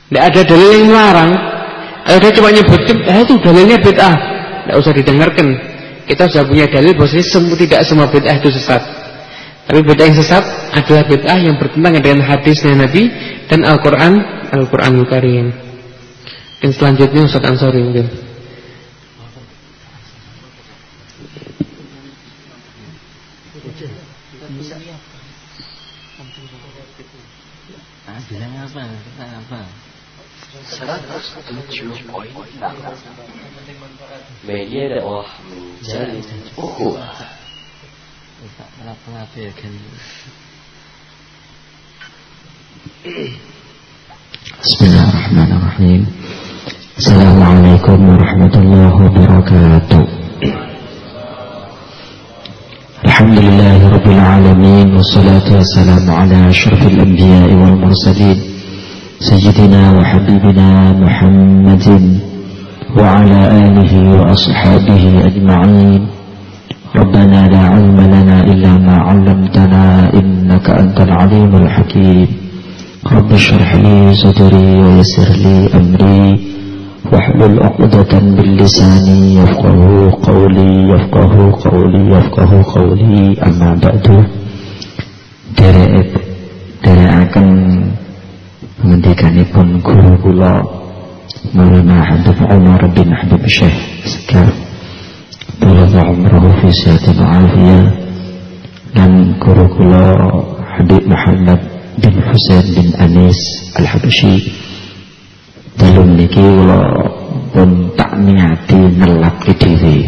Tidak ada dalil yang melarang. Ada cuma nyebutkan, eh itu dalilnya bid'ah. Tidak usah didengarkan. Kita sudah punya dalil semua tidak semua bid'ah itu sesat. Tapi bid'ah yang sesat adalah bid'ah yang bertentangan dengan hadisnya Nabi dan Al-Quran, Al-Quranul Karim. Dan selanjutnya Ustaz Ansari mungkin. apa? 107.6 Media dakwah menjalin ukhuwah. بسم الله الرحمن الرحيم. السلام عليكم ورحمة الله وبركاته. الحمد لله رب العالمين والصلاة والسلام على أشرف الأنبياء والمرسلين سيدنا وحبيبنا محمد وعلى آله وأصحابه أجمعين. ربنا لا علم لنا إلا ما علمتنا إنك أنت العليم الحكيم. رب اشرح لي صدري ويسر لي أمري. واحلل عقدة من لساني يفقه قولي يفقه قولي يفقه قولي. أما بعد درائب akan menghentikanipun guru kula Maulana Habib Umar bin Habib Syekh Sekar Tulah umrahu fi sihatin afiyah dan guru kula Habib Muhammad bin Husain bin Anis Al-Habashi. Dalam niki kula pun tak niati nelap diri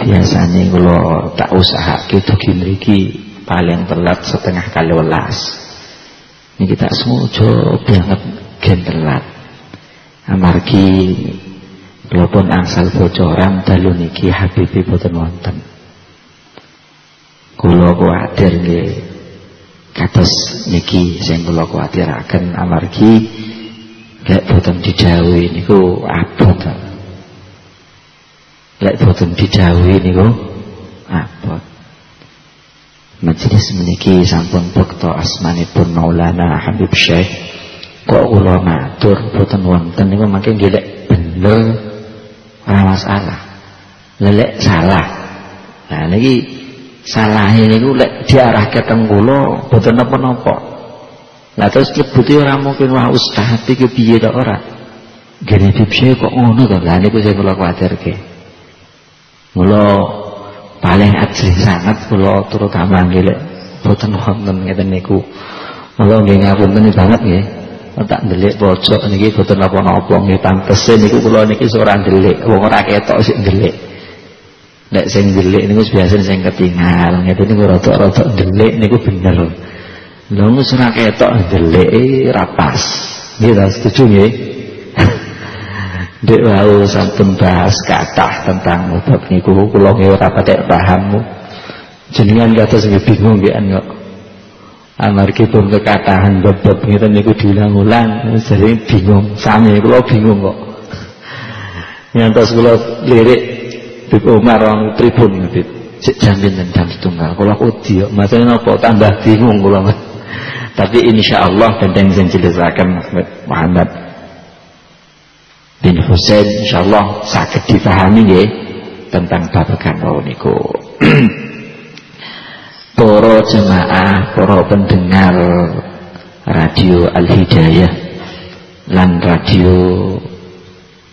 biasanya kula tak usahake dugi mriki paling telat setengah kali welas. Ini kita semujo banget gen telat. Amargi kula pun angsal bocoran dalu niki Habibi boten wonten. Kula kuwatir nggih. Kados niki sing kula kuwatiraken amargi lek boten didhawuhi niku abot. Lek boten didhawuhi niku abot. Majelis meniki sampun bekto asmanipun Maulana Habib Syekh kok kula matur boten wonten niku mangke nggih bener ora masalah. Lelek salah. Nah niki salah ini ku lek diarahke teng kula boten napa-napa. Lah terus nyebuti ora mungkin wah ustaz iki piye to ora? Gene bibse kok ngono to? Lah niku sing kula kuwatirke mula paling ajri sangat kula terutama nggih lek boten wonten ngeten niku. Mula nggih ngapunten banget nggih tak ndelik pojok niki boten napa-napa nggih pantese niku kula niki ora ndelik wong ora ketok sik ndelik Nek sing delik niku biasa sing ketinggal, ngene niku rada-rada delik niku bener. Lha wis ora ketok delik ra pas. Nggih ta setuju nggih? (laughs) Dek wau sampun bahas kathah tentang bab niku kula nggih ora patek paham. Jenengan kados nggih bingung nggih kok. Amargi pun kekatahan bab-bab ngeten niku diulang-ulang, jadi bingung. Sami kula bingung kok. Ngantos kula lirik Bib Umar orang tribun Bib. Cek jamin dan jam setunggal. Kalau aku dia, maksudnya apa? Tambah bingung kalau Tapi insya Allah benteng yang jelasakan Muhammad bin Husain insya Allah sakit dipahami ya tentang babakan wau niku. (clears throat) Para jemaah, para pendengar radio Al Hidayah lan radio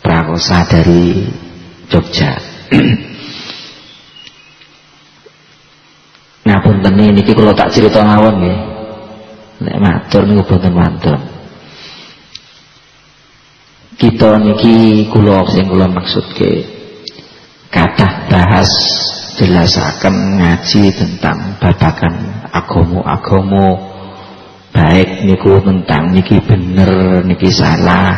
Prakosa dari Jogja. (clears throat) Ngapun ini niki kalau tak cerita ngawon nggih. Nek matur boten wonten. Kita niki kula sing kula maksudke kathah bahas jelasaken ngaji tentang babakan agomo-agomo. Baik niku tentang niki bener niki salah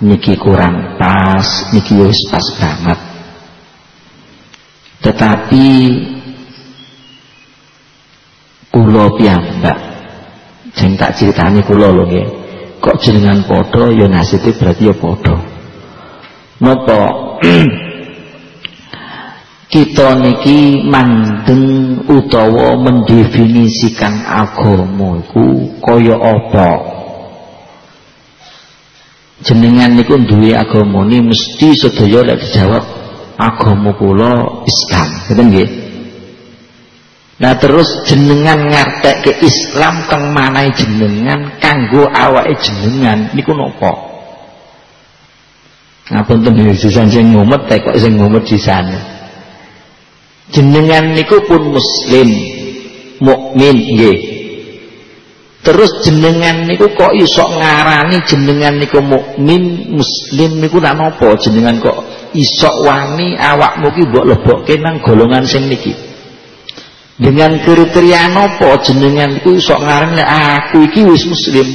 niki kurang pas niki wis pas banget. Tetapi kula piyambak sing tak critani kula lho nggih kok jenengan padha ya nasibe berarti ya padha (clears throat) kita niki mandeng utawa mendefinisikan agama iku kaya apa jenengan niku duwe agama ni mesti sedaya lek dijawab agama kula Islam ngoten nggih Nah terus jenengan ngartek ke Islam teng manai jenengan kanggo awake jenengan niku napa? Ngapunten sisan sing ngumet kok sing ngumet sana. Jenengan niku pun muslim, mukmin nggih. Terus jenengan niku kok iso ngarani jenengan niku mukmin, muslim niku nak napa jenengan kok isok wani awakmu ki mbok lebokke nang golongan sing niki? Dengan kriteria napa jenengan iku isok ngaran lek aku iki wis muslim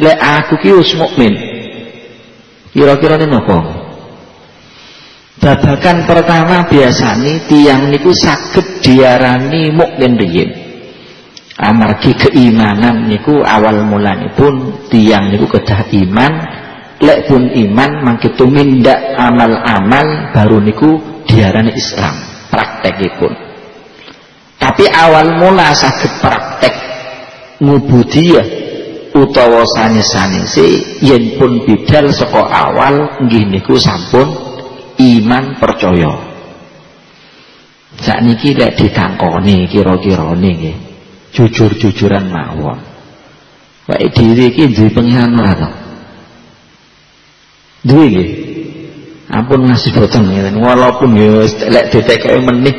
lek aku ki wis mukmin? Kira-kira napa babakan pertama biasanya tiang niku sakit diarani mukmin riyin amargi keimanan niku awal mulanipun tiang niku kedah iman lek pun iman mangke tumindak amal-amal baru niku diarani Islam praktekipun. Tapi awal mula sakit praktek ngubudiyah utawa sanes-sanese yen pun bidal saka awal nggih niku sampun iman percaya sakniki lek ditangkoni kira-kira nggih jujur-jujuran mawon Wae dhewe iki duwe pengiran ora to? Duwe nggih. Ampun ngasih boten ngeten. Walaupun ya wis lek ditekoke meneh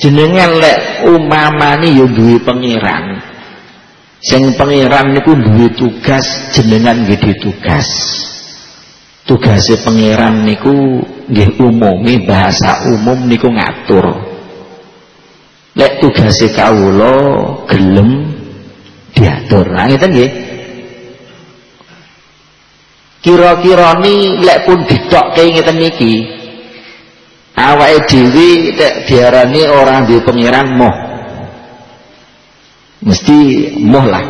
jenengan lek umamane ya duwe pengiran. Sing pengiran niku duwe tugas jenengan nggih tugas. Tugase pengiran niku nggih umumi bahasa umum niku ngatur. Lek tugase kawula gelem diatur. Nah ngeten nggih. Kira-kira ni lek pun didokke ngeten niki. Awake dhewe nek diarani orang di pangeran moh. Mesti moh lah.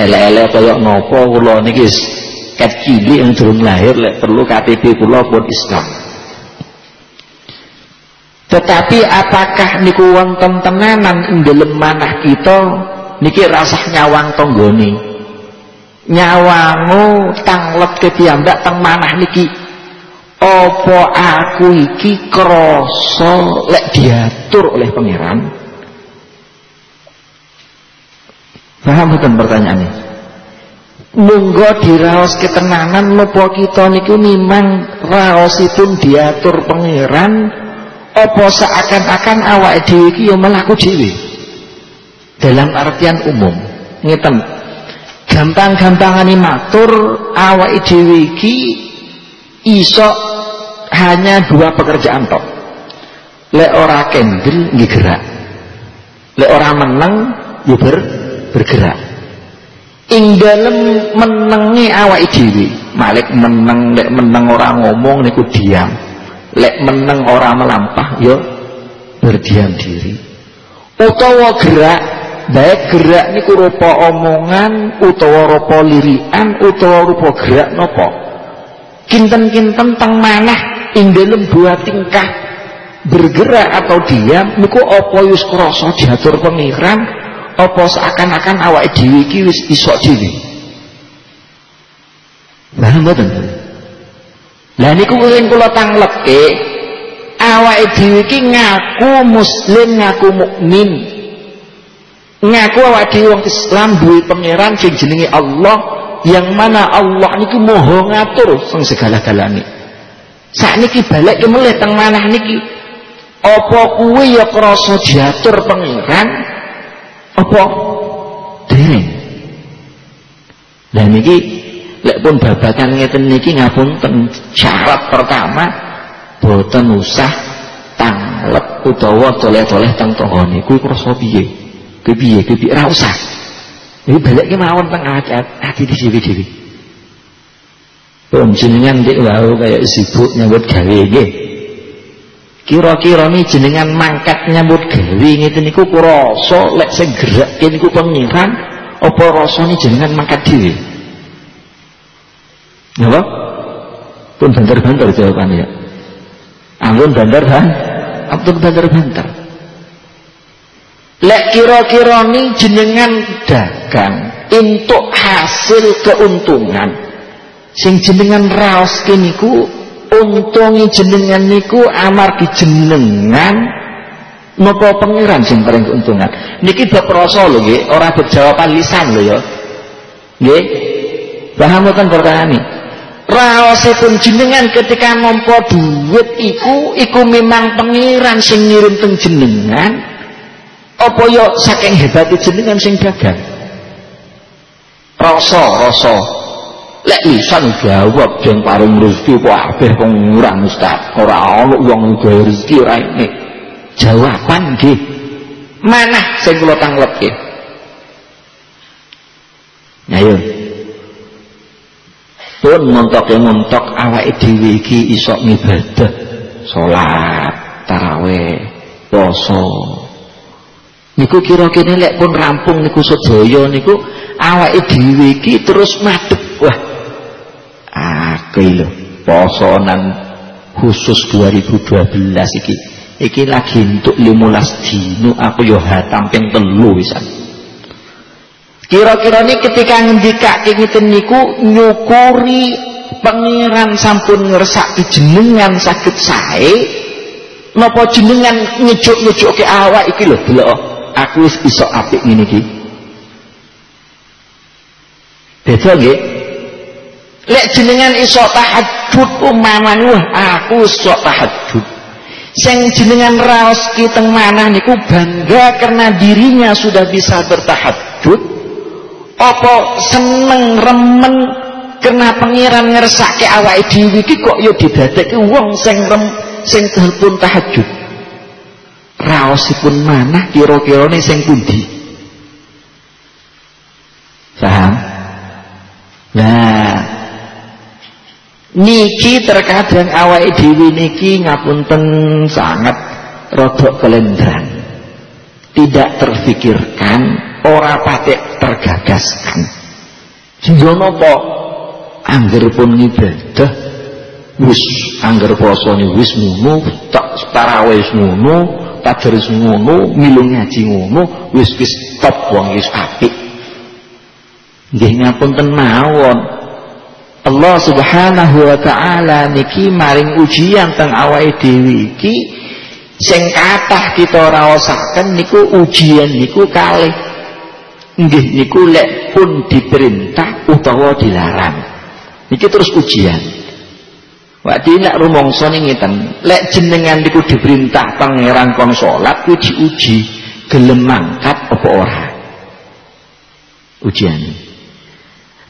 Elek-elek kaya napa kula niki ket cilik yang durung lahir lek perlu KTP kula pun Islam. Tetapi apakah niku wonten tenanan ing dalem manah kita niki rasah nyawang tonggone nyawangu tanglet kepiyambak teng manah niki. Opo aku iki kroso lek diatur oleh pangeran? Paham betul pertanyaannya monggo diraos ketenangan nopo kita niku memang raosipun diatur pangeran opo seakan-akan awak dhewe iki ya melaku dhewe? Dalam artian umum ngeten. Gampang-gampang matur awak dhewe iki iso hanya dua pekerjaan tok. Lek ora nggih gerak. Lek ora meneng ya ber, bergerak ing dalem awak dhewe. Malik meneng lek meneng ora ngomong niku diam. Lek meneng ora melampah ya berdiam diri. Utawa gerak baik gerak niku rupa omongan utawa rupa lirian utawa rupa gerak nopo kinten-kinten teng manah ing dalem buah tingkah. Bergerak atau diam niku apa wis krasa diatur pengiran apa seakan-akan awak dhewe iki wis iso dhewe. Paham mboten? Lah niku ingin kula tanglekke awake dhewe iki ngaku muslim ngaku mukmin. Ngaku awak dhewe wong Islam duwe pangeran sing jenenge Allah yang mana Allah niku moho ngatur sing segala-galane. Sakniki balik ke melih teng manah niki apa kuwi ya krasa diatur pangeran apa? Dereng dan niki lek pun babakan ngeten niki ngapunten syarat pertama boten usah tanglep utawa toleh-toleh teng tangga niku krasa piye? Kepiye kepiye ora usah. Iki balike mawon teng ati dhewe-dhewe. Pun jenengan dik wau kaya sibuk nyambut gawe nggih kira-kira nih jenengan mangkat nyambut gawe ngeten niku kurasa lek sing gerak niku pengiran apa rasane jenengan mangkat dhewe Napa? Pun banter-banter jawabannya. Ampun banter kan? Ampun banter-banter. Lek kira-kira ni jenengan dagang untuk hasil keuntungan. Sing jenengan raos niku untungi jenengan niku amargi jenengan napa pangeran sing paling keuntungan. Niki bab rasa lho nggih, ora bab jawaban lisan lho ya. Nggih. Paham kan pertanyaan ini? Raosipun jenengan ketika nampa duit iku iku memang pangeran sing ngirim teng jenengan apa ya saking hebati jenengan sing dagang rasa rasa lek lisan jawab jeng paring rezeki apa kabeh penguran Ustaz? Ora ana wong gawe rezeki ora ini. Jawaban nggih. Manah sing kula tanglepke ayo pun montok-montok awake dhewe iki iso ngibadah salat tarawih poso niku kira-kira lek pun rampung niku sedaya niku awake dhewe iki terus madhep. Wah kuwi lho. Poso nang khusus 2012 iki. Iki lagi untuk 15 dino aku yo hatam ping telu pisan kira-kira ini ketika ngendika ngiten niku nyukuri pangeran sampun ngresaki jenengan sakit sae napa jenengan ngejuk-ngejukke awak iki lho delok aku wis iso apik ngene iki. Beda nggih? Lek jenengan iso tahajud umpamane wah aku iso tahajud. Sing jenengan raos ki teng manah niku bangga karena dirinya sudah bisa bertahajud. Apa seneng remen karena pangeran ngersake awake dhewe iki kok ya didadekke wong sing rem sing telepon tahajud. Raosipun manah kira-kirane sing pundi? Paham? Nah, niki terkadang awake dhewe niki ngapunten sangat rodok kelendran. Tidak terfikirkan, ora patek tergagaskan. Sehingga napa? Angger pun ibadah wis angger posone wis ngono, tak tarawih ngono, tadarus ngono, milu ngaji ngono, wis wis top wong wis apik. Nggih ngapunten mawon. Allah Subhanahu wa taala niki maring ujian teng awake dhewe iki sing kathah kita raosaken niku ujian niku kalih. Nggih niku lek pun diperintah utawa dilarang. Niki terus ujian. Waktu nak rumongso ning ngeten, lek jenengan niku diperintah pangeran kon salat kuwi diuji gelem mangkat apa ora. Ujian.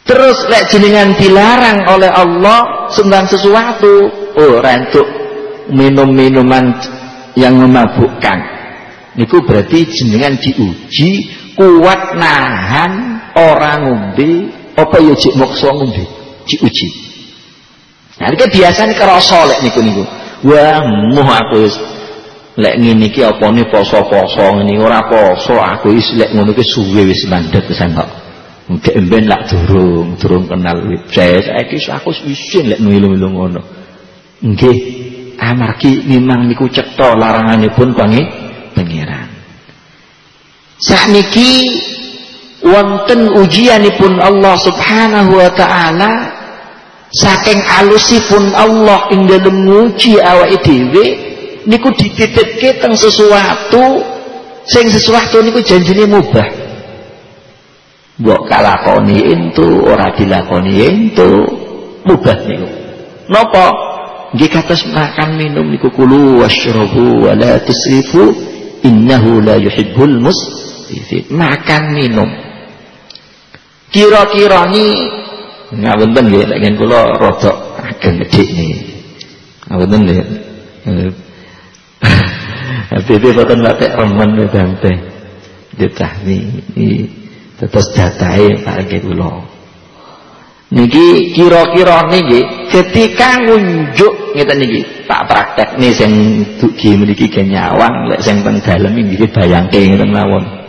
Terus lek jenengan dilarang oleh Allah sembang sesuatu, oh rantuk minum-minuman yang memabukkan. Niku berarti jenengan diuji kuat nahan orang ngombe apa ya jek mokso ngombe diuji. Nah, ini biasanya kerasa lek niku niku. Wah, muh aku wis lek ngene iki apane poso-poso ngene ora poso aku wis lek ngono ki suwe wis mandek pisan kok. Mungkin emben lak durung, durung kenal saya saiki aku isin lek ngilu-ngilu ngono. Nggih, amargi memang niku cetha laranganipun pange pangeran. Sakniki wonten ujianipun Allah Subhanahu wa taala saking alusipun Allah ing dalem nguji awake dhewe niku dititipke teng sesuatu sing sesuatu niku janjine mubah mbok kalakoni entu ora dilakoni entu mubah niku. Napa? Nggih kados makan minum niku kulu washrabu wa la tusrifu innahu la yuhibbul musrifin. Makan minum. Kira-kira ni ngapunten nggih lek ngen kula rada ageng gedhik niki ngapunten nggih. (laughs) Bibi boten batik remen wedang teh. Ditahmi terus datahe Pak kula niki kira-kira niki ketika ngunjuk ngeten niki tak praktek nih sing dugi mriki ge nyawang lek sing teng dalem nggih bayangke ngeten mawon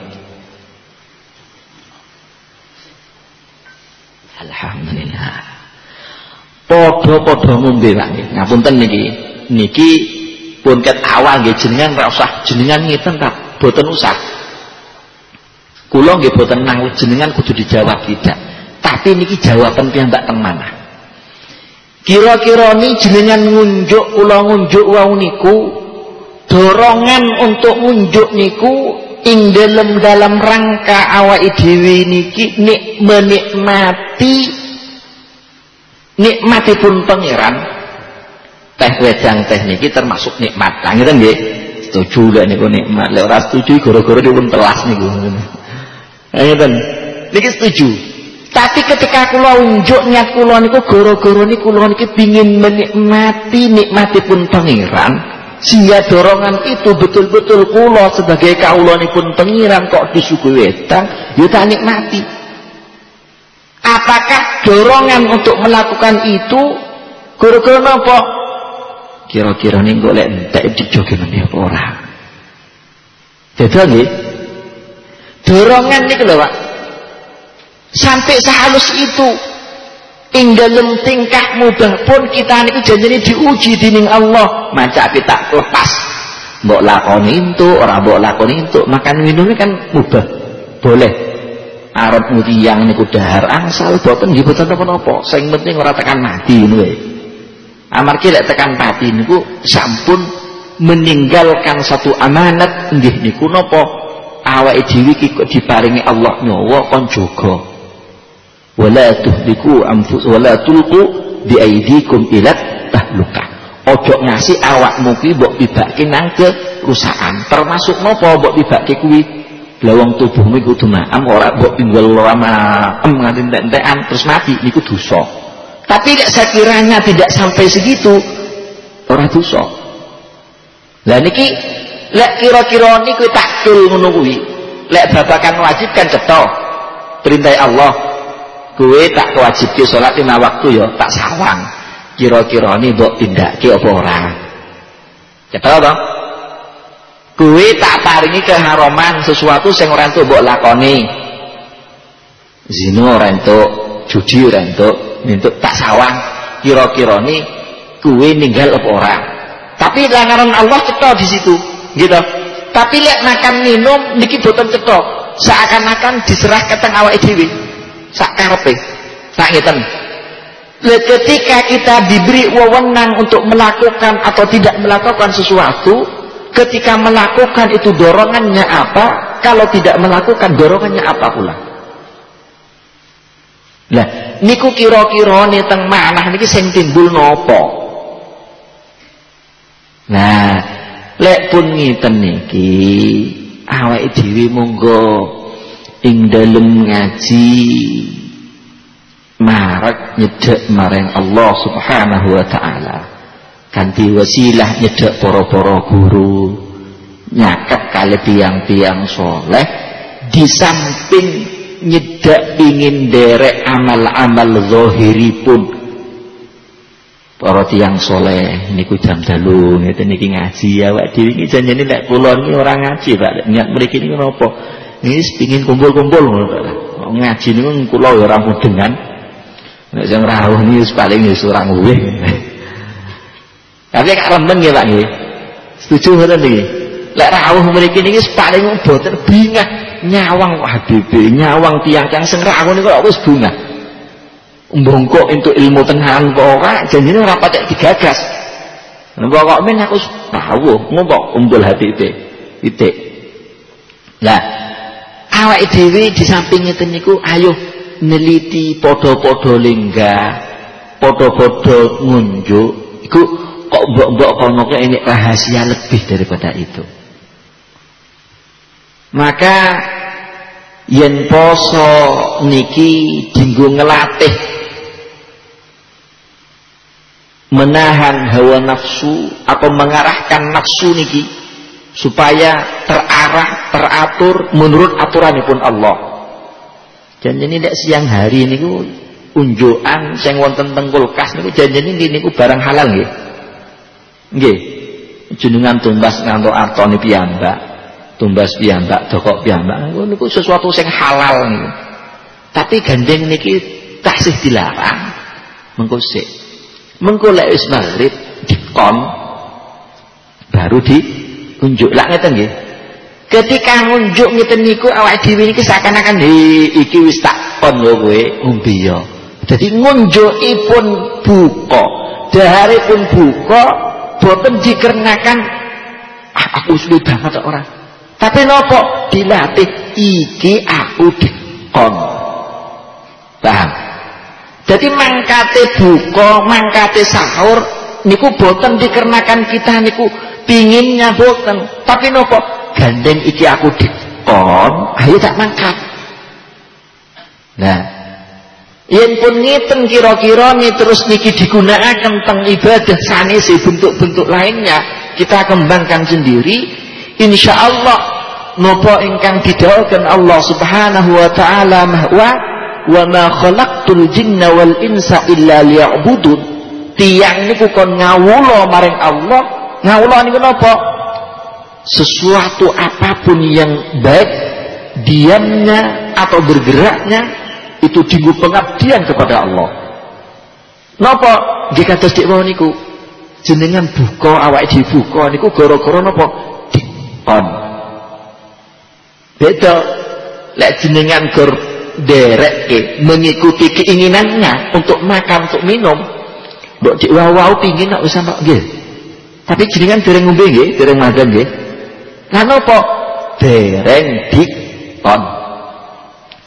Alhamdulillah. Padha-padha ngombe Pak nggih. Ngapunten niki. Niki pun ket awal nggih jenengan ra usah jenengan ngeten ta, boten usah. Kula nggih boten nang jenengan kudu dijawab tidak. Tapi niki jawaban piyambak teng mana? Kira-kira ni jenengan ngunjuk kula ngunjuk wau niku dorongan untuk ngunjuk niku ing dalam dalam rangka awake dhewe niki nik menikmati nikmatipun pangeran. Teh wedang teh niki termasuk nikmat. Lah ngeten nggih? Setuju lek niku nikmat? Lek ora setuju gara-gara dipun telas niku ngeten. Niki setuju. Tapi ketika kula unjuk niat kula niku gara-gara niku kula niki pengin menikmati nikmatipun pangeran. Sehingga dorongan itu betul-betul kulo sebagai pun pengiran kok disuguhi wedang ya tak nikmati. Apakah dorongan untuk melakukan itu? Gara-gara apa kira-kira nih golek entek dijoge meneh apa ora dorongan nih lho Pak. Sampai sehalus itu ing dalem tingkah mudah pun kita niku janjine diuji dening Allah. Maca kita lepas. Mbok lakoni itu ora mbok lakoni itu makan minumnya kan mudah boleh. Arep mutiyang niku dahar angsal boten nggih boten napa-napa sing penting ora tekan mati wae. Amargi lek tekan mati niku sampun meninggalkan satu amanat nggih niku napa awake dhewe iki kok diparingi Allah nyawa kon jaga. Wala tuhliku anfus wala tulqu biaidikum ila tahlukah ojo ngasih awakmu ki mbok tibake nang kerusakan. Termasuk napa mbok tibake kuwi? Lawang tubuhmu kudu maam ora mbok tinggal ora maem nganti entek-entekan terus mati niku dosa. Tapi lek sekiranya tidak sampai segitu ora dosa. Lah niki lek kira-kira niku takdul ngono kuwi. Lek babakan wajib kan cetok perintah Allah gue tak kewajibke salat lima waktu ya tak sawang. Kira-kira ini mbok tindake apa ora? Cetok to? Gue tak paringi keharuman sesuatu sing ora entuk mbok lakoni. Zina ora entuk judi ora entuk entuk tak sawang. Kira-kira ini gue ninggal apa ora? Tapi langaran Allah cetok di situ gitu. Tapi lihat makan minum niki boten cetok seakan-akan diserah ke teng awake dhewe. Sak karepe. Sak ngeten. Ketika kita diberi wewenang untuk melakukan atau tidak melakukan sesuatu ketika melakukan itu dorongannya apa kalau tidak melakukan dorongannya apa pula? Lah niku kira-kira nih teng manah niki sing timbul nopo? Nah lek pun ngiten niki awake dhewe monggo ing dalem ngaji marek nyedek marang Allah Subhanahu wa taala. Kanthi wasilah nyedek para-para guru nyaket kali tiang-tiang soleh di samping nyedek ingin derek amal-amal zahiri pun para tiang soleh niku jam dalu ngeten niki ngaji awak dhewe iki janjane lek kula niki ora ngaji Pak. Niat mriki niku napa? Niki pengin kumpul-kumpul ngaji niku kula ya ora mudengan nek sing rawuh niki paling ya ora nguwih tapi kak remen nggih Pak nggih. Setuju ngoten niki lek rawuh mriki niki paling boten bingah. Nyawang Habib nyawang tiang-tiang sing rawuh niku wis bungah mbongkok untuk ilmu tenahan kok ora janjine ora patek digagas. Nembok kok men aku tahu ngompok umbul hati itu titik lah awake dhewe di samping ngeten niku ayo neliti podo-podo lingga podo-podo ngunjuk. Iku kok mbok-mbok kono ini rahasia lebih daripada itu. Maka yen poso niki dinggo ngelatih menahan hawa nafsu atau mengarahkan nafsu niki supaya terarah teratur menurut aturan pun Allah. Janji ini tidak siang hari niku unjukan sing wonten teng kulkas niku janji ini niku barang halal nggih? Nggih. Jenengan tumbas ngantuk artone piyambak tumbas piyambak dokok piyambak niku sesuatu sing halal niku tapi gandeng niki tasih dilarang. Mengko sik mengko lek wis maghrib dikon baru diunjuk lak ngeten nggih. Ketika ngunjuk ngeten niku awake dhewe niki seakan-akan iki wis tak kon lho kowe ngombe ya. Dadi ngunjukipun buka. Daharipun buka boten dikarenakan ah, aku sudah banget orang tapi nopo dilatih iki aku dikon paham jadi mangkate buka, mangkate sahur niku boten dikarenakan kita niku pinginnya boten. Tapi nopo gandeng iki aku dikon, ayo tak mangkat. Nah, yen pun ngiten kira-kira terus niki digunakan tentang ibadah sanisi bentuk-bentuk lainnya kita kembangkan sendiri insya Allah nopo ingkang didhawaken Allah Subhanahu wa taala mahwa wa ma khalaqtul jinna wal insa illa liya'budun. Tiang niku kon ngawula maring Allah. Ngawula niku napa? Sesuatu apa pun yang baik diamnya atau bergeraknya itu dienggo pengabdian kepada Allah. Napa? Nggih kados dik niku. Jenengan buka awake dibuka niku gara-gara napa? Dikon beda. Lek jenengan gor derek mengikuti keinginannya untuk makan untuk minum. Mbok dik wau pingin nak usah mbok nggih. Tapi jenengan dereng ngombe nggih dereng makan nggih. Lan apa dereng dikon.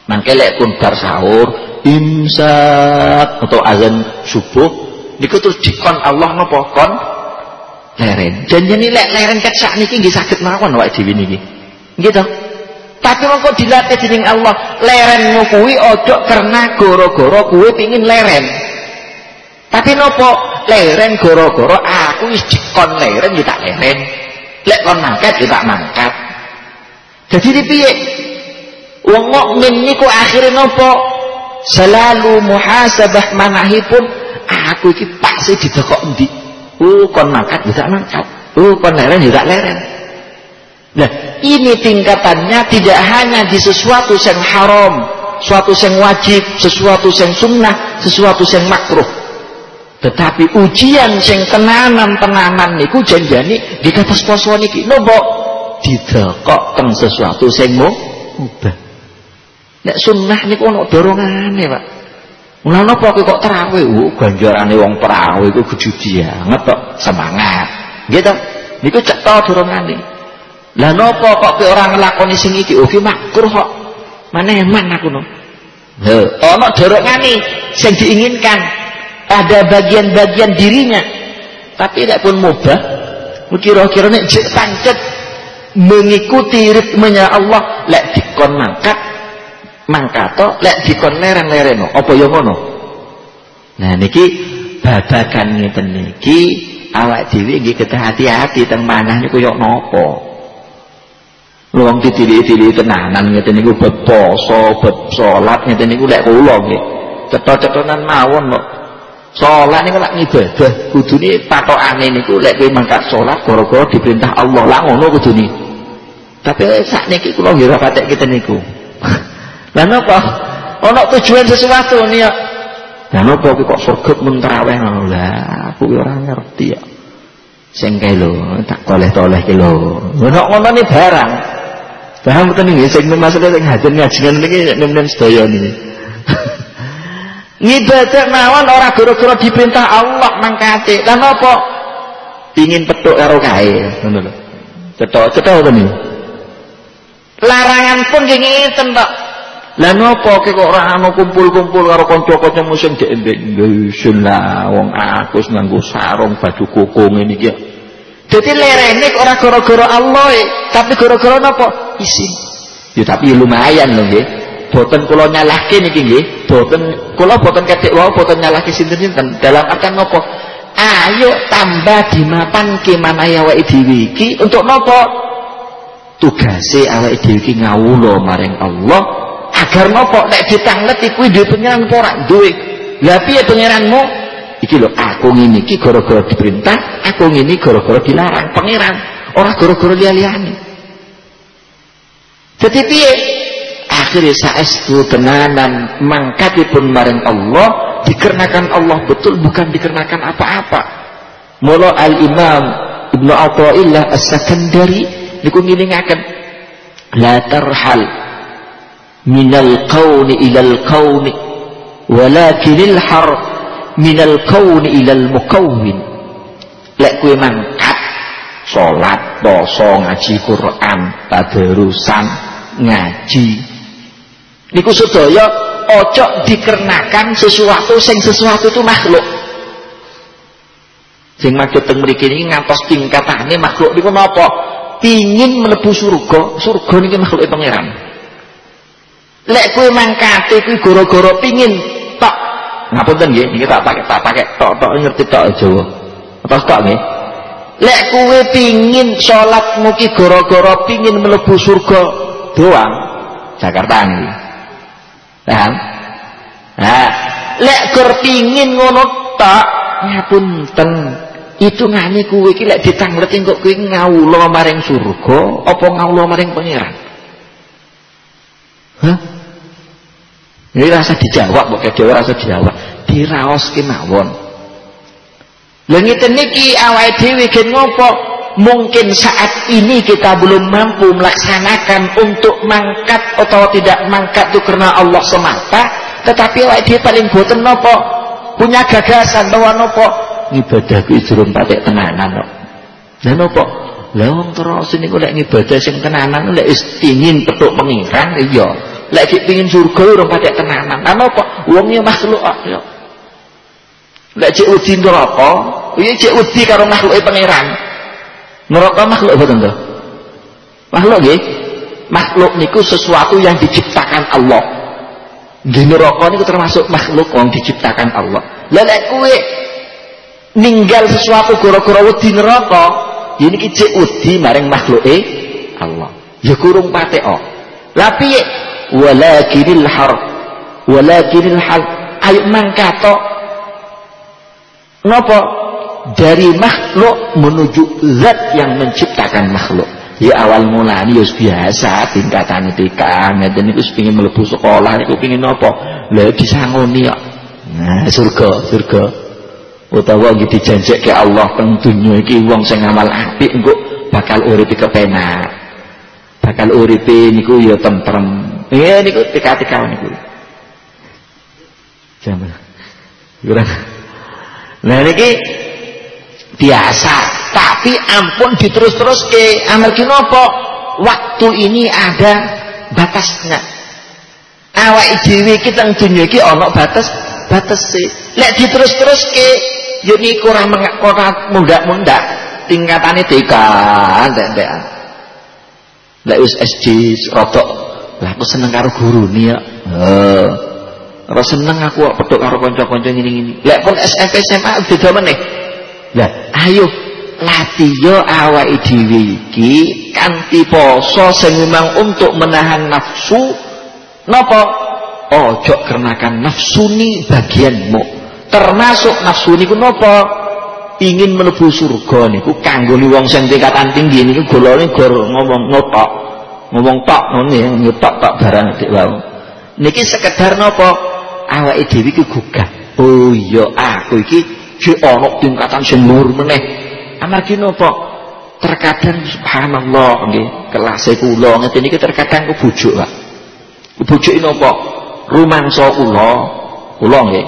Mangke lek pun bar sahur imsak atau azan subuh niku terus dikon Allah napa kon? Leren janjane lek leren ket sak niki nggih saged mawon awake dhewe niki. Nggih to tapi mengko dilatih dening Allah lerenmu kuwi ojo karena goro-goro kuwi pingin leren. Tapi nopo? Leren goro-goro aku wis dikon leren ya tak leren. Lek kon mangkat ya tak mangkat. Jadi piye? Wong mukmin niku akhire nopo? Selalu muhasabah manahipun aku iki pasti didekok endi? Oh kon mangkat ya tak mangkat. Oh kon leren ya tak leren Nah, ini tingkatannya tidak hanya di sesuatu yang haram, sesuatu yang wajib, sesuatu yang sunnah, sesuatu yang makruh. Tetapi ujian yang tenanan-tenanan niku janjani di atas poso niki nopo didekok teng sesuatu sing mubah. Nek sunnah niku ono dorongane, Pak. Mula napa kok terawih? Oh, ganjarane wong terawih iku gejudi banget kok, semangat. Gitu. Niku cetha dorongane. Lah nopo kok ke orang ngelakoni sing iki? Oh ki makruh kok. Mana eman aku no. He, ono dorongane sing diinginkan. Ada bagian-bagian dirinya. Tapi tidak pun mubah. Kira-kira nek jek pancet mengikuti ritmenya Allah lek dikon mangkat mangkato lek dikon leren-leren apa ya ngono nah niki babakan ngeten niki awak dhewe nggih hati-hati teng manah niku yo napa Luang ditili-tili tenanan ngeten niku bab poso, bab salat ngeten niku lek kula nggih. Cetha-cethanan mawon kok. Salat niku lak ngibadah, kudune patokane niku lek kowe mangkat salat gara-gara diperintah Allah. Lah ngono kudune. Tapi sakniki kula nggih ora patek ngeten niku. (laughs) Lah napa? Ana tujuan sesuatu nih ya. Lah napa kok surga mun tarawih ngono lah, aku ora ngerti ya. Sing kae lho, tak toleh-toleh ki lho. Ngono ngono ni barang. Paham betul nih, sing masalah sing hadir ngajian niki nem-nem sedaya niki. (laughs) Ngibadah mawon ora gara-gara diperintah Allah mangkate. Lah napa? Pingin petuk karo kae, ngono lho. Cetok-cetok ngoten niku. Larangan pun nggih ngeten, Pak. Lah napa kok ora ana kumpul-kumpul karo kanca-kanca musim dhek mbek lah wong aku nganggo sarung baju koko ngene iki. Jadi lerene ora gara-gara Allah, e, tapi gara-gara napa? Isin. Ya tapi lumayan lho nggih. Boten kula nyalahke niki nggih. Boten kula boten ketik wae boten nyalahke sinten-sinten. Dalam artian napa? Ayo tambah dimapanke manahe awake dhewe iki untuk napa? Tugase awake dhewe iki ngawula maring Allah agar napa nek ditanglet iku duwe apa ora duwe. Lah piye pangeranmu? Iki lho aku ngene iki gara-gara diperintah aku ngene gara-gara dilarang. Pangeran ora gara-gara liya-liyane dadi piye? Akhirnya saestu tenanan mangkatipun maring Allah dikarenakan Allah betul bukan dikarenakan apa-apa. Mula al-imam Ibnu Athaillah As-Sakandari niku ngilingaken la tarhal minal qauni ilal qauni walakinil harf minal kauni ilal mukawwin. Lek kue mangkat salat poso ngaji Quran tadarusan ngaji. Niku sedaya ojo dikarenakan sesuatu sing sesuatu itu makhluk. Sing maksud teng mriki niki ngantos tingkatane makhluk niku napa? Pingin mlebu surga surga niki makhluk pangeran lek kowe mangkate kuwi gara-gara pingin ngapunten nggih niki tak pakai tak pakai. Tok-tok ngerti tok Jawa. Apa tok nggih? Lek kowe pingin salatmu ki gara-gara pingin mlebu surga doang Jakarta niki paham? Nah lek gur pingin ngono tok ngapunten. Itu ngani kowe iki lek ditangleti kok kowe ngawula maring surga apa ngawula maring pangeran? Hah? Ini rasa dijawab, bukan dewa rasa dijawab. Diraos kemawon. Lha ngeten niki awake dhewe gen ngopo? Mungkin saat ini kita belum mampu melaksanakan untuk mangkat atau tidak mangkat itu karena Allah semata, tetapi awake dhewe paling boten nopo? Punya gagasan bahwa nopo? Ibadah kuwi durung patek tenanan kok. Lah nopo? Lah wong terus niku lek ngibadah sing tenanan lek wis ingin petuk lagi pingin surga urung patek tenanan. Ana apa? Wong ya makhluk kok ya. Lek cek wedi neraka ya cek wedi karo makhluke pangeran. Neraka makhluk boten to makhluk nggih. Makhluk niku sesuatu yang diciptakan Allah. Di neraka niku termasuk makhluk yang diciptakan Allah. Lah lek kowe ninggal sesuatu gara-gara wedi neraka ya niki cek wedi maring makhluke Allah. Ya kurung pateo lah piye walakinil har walakinil hal. Ayo mangkato napa dari makhluk menuju zat yang menciptakan makhluk. Ya awal mulanya ya biasa tingkatan TK ngeten niku pengin mlebu sekolah niku pengin napa lha disangoni kok. Nah surga surga. Utawa iki dijanjekke Allah teng dunya iki wong sing amal apik engko bakal urip kepenak. Bakal uripe niku ya tentrem ya niku TK-TK niku Jamal. Kurang. Nah niki biasa, tapi ampun diterus-terus ke amargi nopo waktu ini ada batasnya. Awak dhewe iki teng dunya iki ana batas batese. Lek diterus-terus ke yo niku ora ora mundak-mundak tingkatane TK ndek-ndek. Lek wis SD rodok lah aku seneng karo guru nih ya. Heeh. Ora seneng aku kok karo kanca-kanca ngene-ngene. Lek pun SMP SMA beda meneh. Lah, ayo latiyo awake dhewe iki kanthi poso sing memang untuk menahan nafsu napa? Ojo kerenakan nafsuni bagianmu. Termasuk nafsu niku napa? Ingin mlebu surga niku kanggo wong sing tingkatan tinggi niku golone gor ngomong ngotok. Ngomong tok ngene nyotok tok barang dik wae. Niki sekedar napa? awake dhewe iki gugah. Oh iya aku iki jek ana tingkatan sing dhuwur meneh. Amargi napa? Terkadang subhanallah nggih, kelase kula ngeten iki terkadang kebujuk, Pak. Kebujuk napa? Rumangsa kula, kula nggih.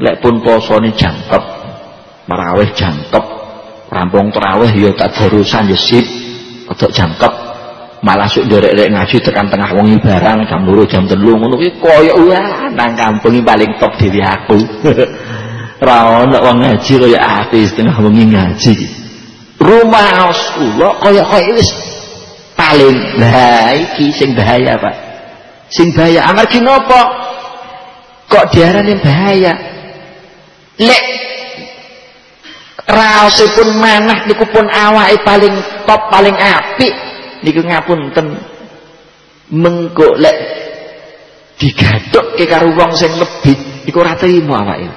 Lek pun posone jangkep, marawih jangkep, rampung tarawih ya tadarusan ya sip, rada jangkep, malah suk nderek-nderek ngaji tekan tengah wengi barang jam loro jam telu ngono kuwi koyo nang kampung paling top dhewe aku. (laughs) Ra ono wong ngaji kaya ati tengah wengi ngaji. Rumah kula kaya kaya wis paling lah iki sing bahaya Pak. Sing bahaya amargi napa kok diarani bahaya? Lek raosipun manah niku pun awake paling top paling apik niku ngapunten mengko lek digadhok ke karo wong sing lebih. Iku ora trimo awake.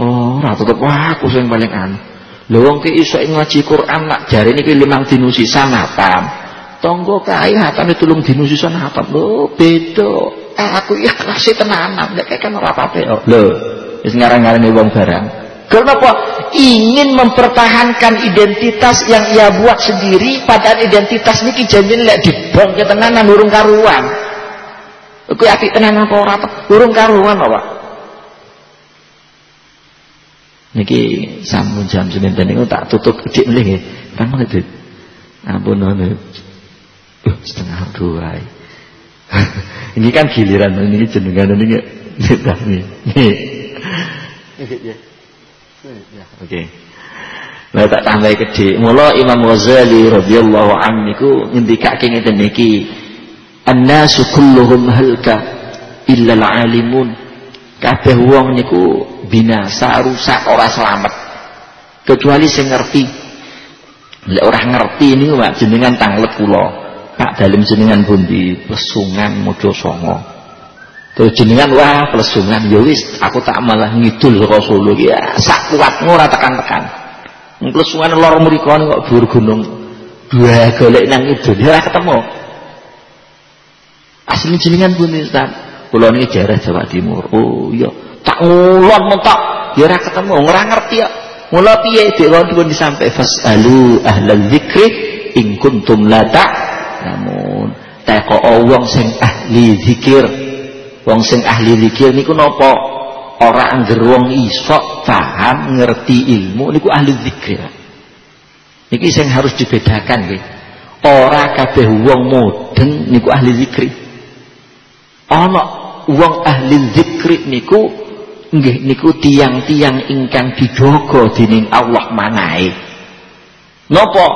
Oh ora tetep wah aku sing paling anu. Lho wong ki iso ngaji Quran nak jare niki limang dino sisan hatam tonggo kae hatame tulung dino sisan hatam lho beda. Eh, aku ikhlas tenanan. Nek kan ora apa-apa. Lho wis ngarang-ngarani wong barang Kenapa? Ingin mempertahankan identitas yang ia buat sendiri padahal identitas ini kijamin lek dibong ke tenanan urung karuan. Kuwi apik tenan apa ora urung karuan apa? Niki sampun jam sementen niku tak tutup dik mlih nggih. Kan itu. Ampun anu. Uh, setengah dua. ini (laughs) kan giliran ini jenengan ini nih. Nih. Nih. Oke. Okay. Lah tak tambah gede. Mula Imam Ghazali radhiyallahu anhu niku ngendikake ngeten niki. An-nasu kulluhum halka illa al-alimun. Kabeh wong niku binasa, rusak, ora selamat. Kecuali sing ngerti. Lek ora ngerti niku Pak jenengan tanglet kula. Pak dalim jenengan pundi? Pesungan Mojo Songo. Terus jenengan wah plesungan ya aku tak malah ngidul Solo ya sak kuatmu ora tekan-tekan. Plesungan lor mriku kok dhuwur gunung. Dua golek nang idul ya ketemu. Asli jenengan pun Ustaz. Kula niki daerah Jawa Timur. Oh iya, tak ngulon mentok ya ora ketemu, ora ngerti ya. Mula piye dewa dipun disampe fasalu ahlal dzikri in kuntum la namun teko wong sing ahli zikir Wong sing ahli zikir niku napa? Ora angger wong iso paham ngerti ilmu niku ahli zikir. Niki sing harus dibedakan nggih. Ora kabeh wong mudeng niku ahli zikir. ana wong ahli zikri niku nggih niku tiang-tiang ingkang dijaga dening Allah manahe napa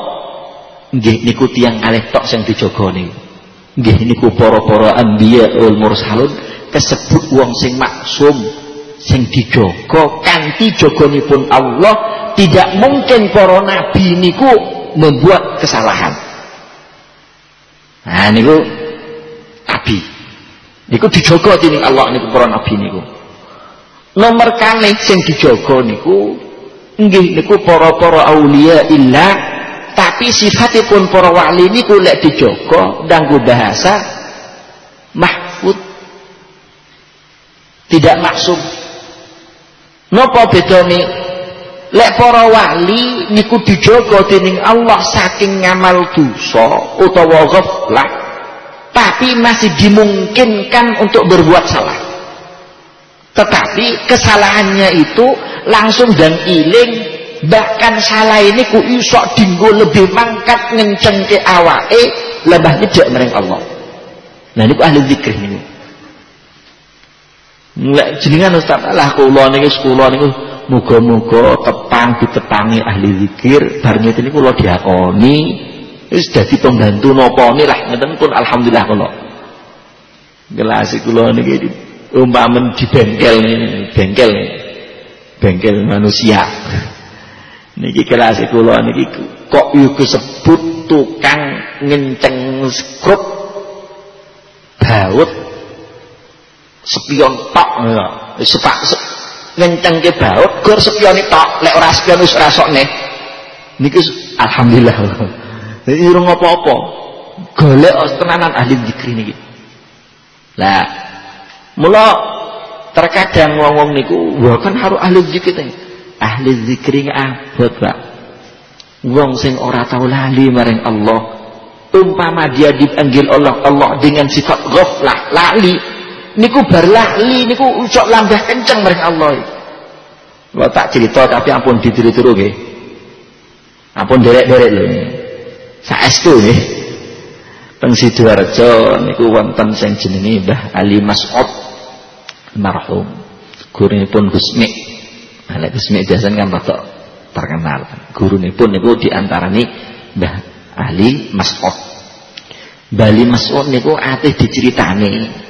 nggih niku tiang kalih tok sing dijaga niku nggih niku para-para anbiya wal mursalun kesebut wong sing maksum sing dijaga kanthi jaganipun Allah tidak mungkin para nabi niku membuat kesalahan. Nah niku nabi. Niku dijaga dening Allah niku para nabi niku. Nomor kalih sing dijaga niku nggih niku para-para aulia illah tapi sifatipun para wali niku lek dijaga nganggo bahasa mahfud tidak maksum Napa bedane? Lek para wali niku dijaga dening Allah saking ngamal dosa utawa ghaflah, tapi masih dimungkinkan untuk berbuat salah. Tetapi kesalahannya itu langsung dan iling bahkan salah ini ku isok dinggo lebih mangkat ngenceng ke awake lebah nyedek mereng Allah. Nah niku ahli zikir niku. Lek jenengan Ustaz lah kula niki kula niku muga-muga tepang ditepangi ahli zikir bar ngeten niku kula diakoni wis dadi pembantu napa lah ngeten pun alhamdulillah kula. Gelas kula niki umpamen di bengkel bengkel bengkel manusia. Niki kelas kula niki kok yo kesebut tukang ngenceng skrup baut spion tok. Ya. sepak se, ngencengke baut gor spione tok. Lek ora spion wis ora sokne. Niku alhamdulillah. Jadi urung apa-apa golek tenanan ahli zikir niki. Lah mula terkadang wong-wong niku wah kan harus ahli zikir ahli zikir abot Pak. Wong sing ora tau lali maring Allah umpama dia dipanggil Allah Allah dengan sifat ghaflah lali niku bar lali niku ucok lambah kenceng maring Allah. Kalau tak cerita tapi ampun ditiru-tiru nggih. Ampun derek-derek lho. Saestu nggih. Teng Sidoarjo niku wonten sing jenenge Mbah Ali Mas'ud marhum. Gurunipun Gusmi. Nah, Gusmi biasa kan rada terkenal. Gurunipun niku diantarani Mbah Ali Mas'ud. Bali Mas'ud niku atih diceritani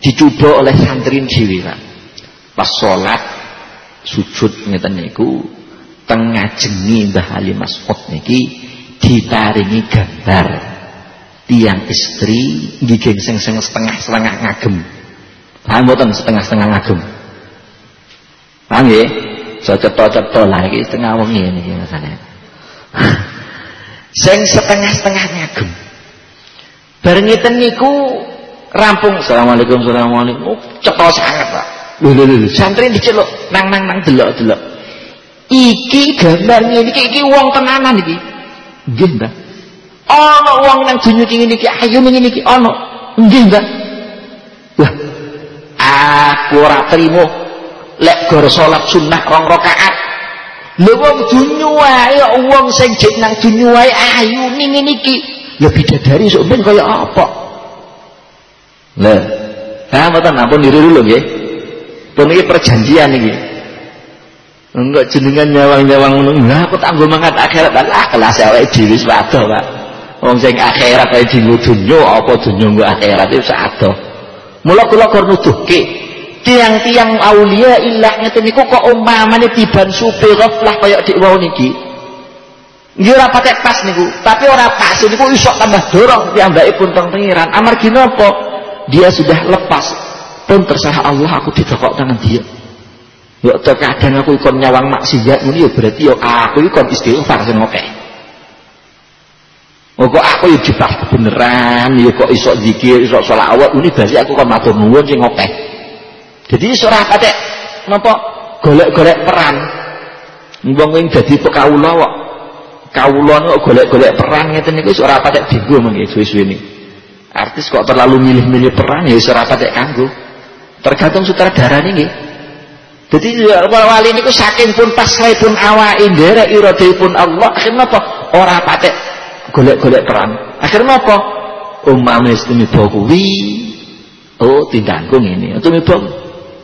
dicoba oleh santri dhewe Pak. Pas salat sujud ngeten niku teng ngajengi Mbah Ali Mas'ud niki diparingi gambar tiang istri nggih sing setengah-setengah ngagem. Paham mboten setengah-setengah ngagem? Paham nggih? So cetha-cetha lah iki setengah wengi niki masane. (laughs) sing setengah-setengah ngagem. Bareng ngeten niku rampung. Assalamualaikum assalamualaikum. Oh, cetha sangat pak. Lho lho lho santri diceluk. Nang nang nang delok delok. Iki gambar ngene iki iki wong tenanan iki. Nggih ana wong nang dunya iki ngene iki ayu ngene iki ana. Nggih wah aku ora trimo. Lek gor salat sunnah rong rakaat. Lho wong dunya wae wong sing jek nang dunya wae ayu ngene iki. Lho bidadari sok ben kaya apa Lah, nah mboten ampun niru dulu nggih. Pun iki perjanjian iki. Enggak jenengan nyawang-nyawang ngono. Lah aku tak nggo mangat akhirat. Lah kelas awake dhewe wis wadoh, Pak. Wong sing akhirat ae dinggo dunya apa dunya nggo akhirat wis adoh. Mula kula kor nuduhke tiang-tiang aulia ilah ngeten niku kok umpamane tiban supe ghaflah kaya dik wau niki. Nggih ora patek pas niku, tapi ora pas niku iso tambah dorong piyambakipun teng pengiran. Amargi napa? Dia sudah lepas. Pun terserah Allah aku didokok tangan dia. Ya terkadang aku ikon nyawang maksiat ini ya berarti ya aku ikon istighfar sing oke. Oh kok aku ya dipas beneran ya kok isok zikir isok sholawat ini berarti aku kon matur nuwun sing jadi surah kate napa? Golek-golek peran wong ing dadi pekawula kok. Kawula kok golek-golek peran ngeten niku ora patek bingung mengki suwe-suwe niki Artis kok terlalu milih-milih peran ya ora patek kanggo. Tergantung sutradara niki. Jadi wali niku saking pun pun awake nderek pun Allah akhirnya apa? Ora patek golek-golek peran. Akhirnya apa? Umpame istimewa kuwi Oh, tindangku ngene. Tumibong.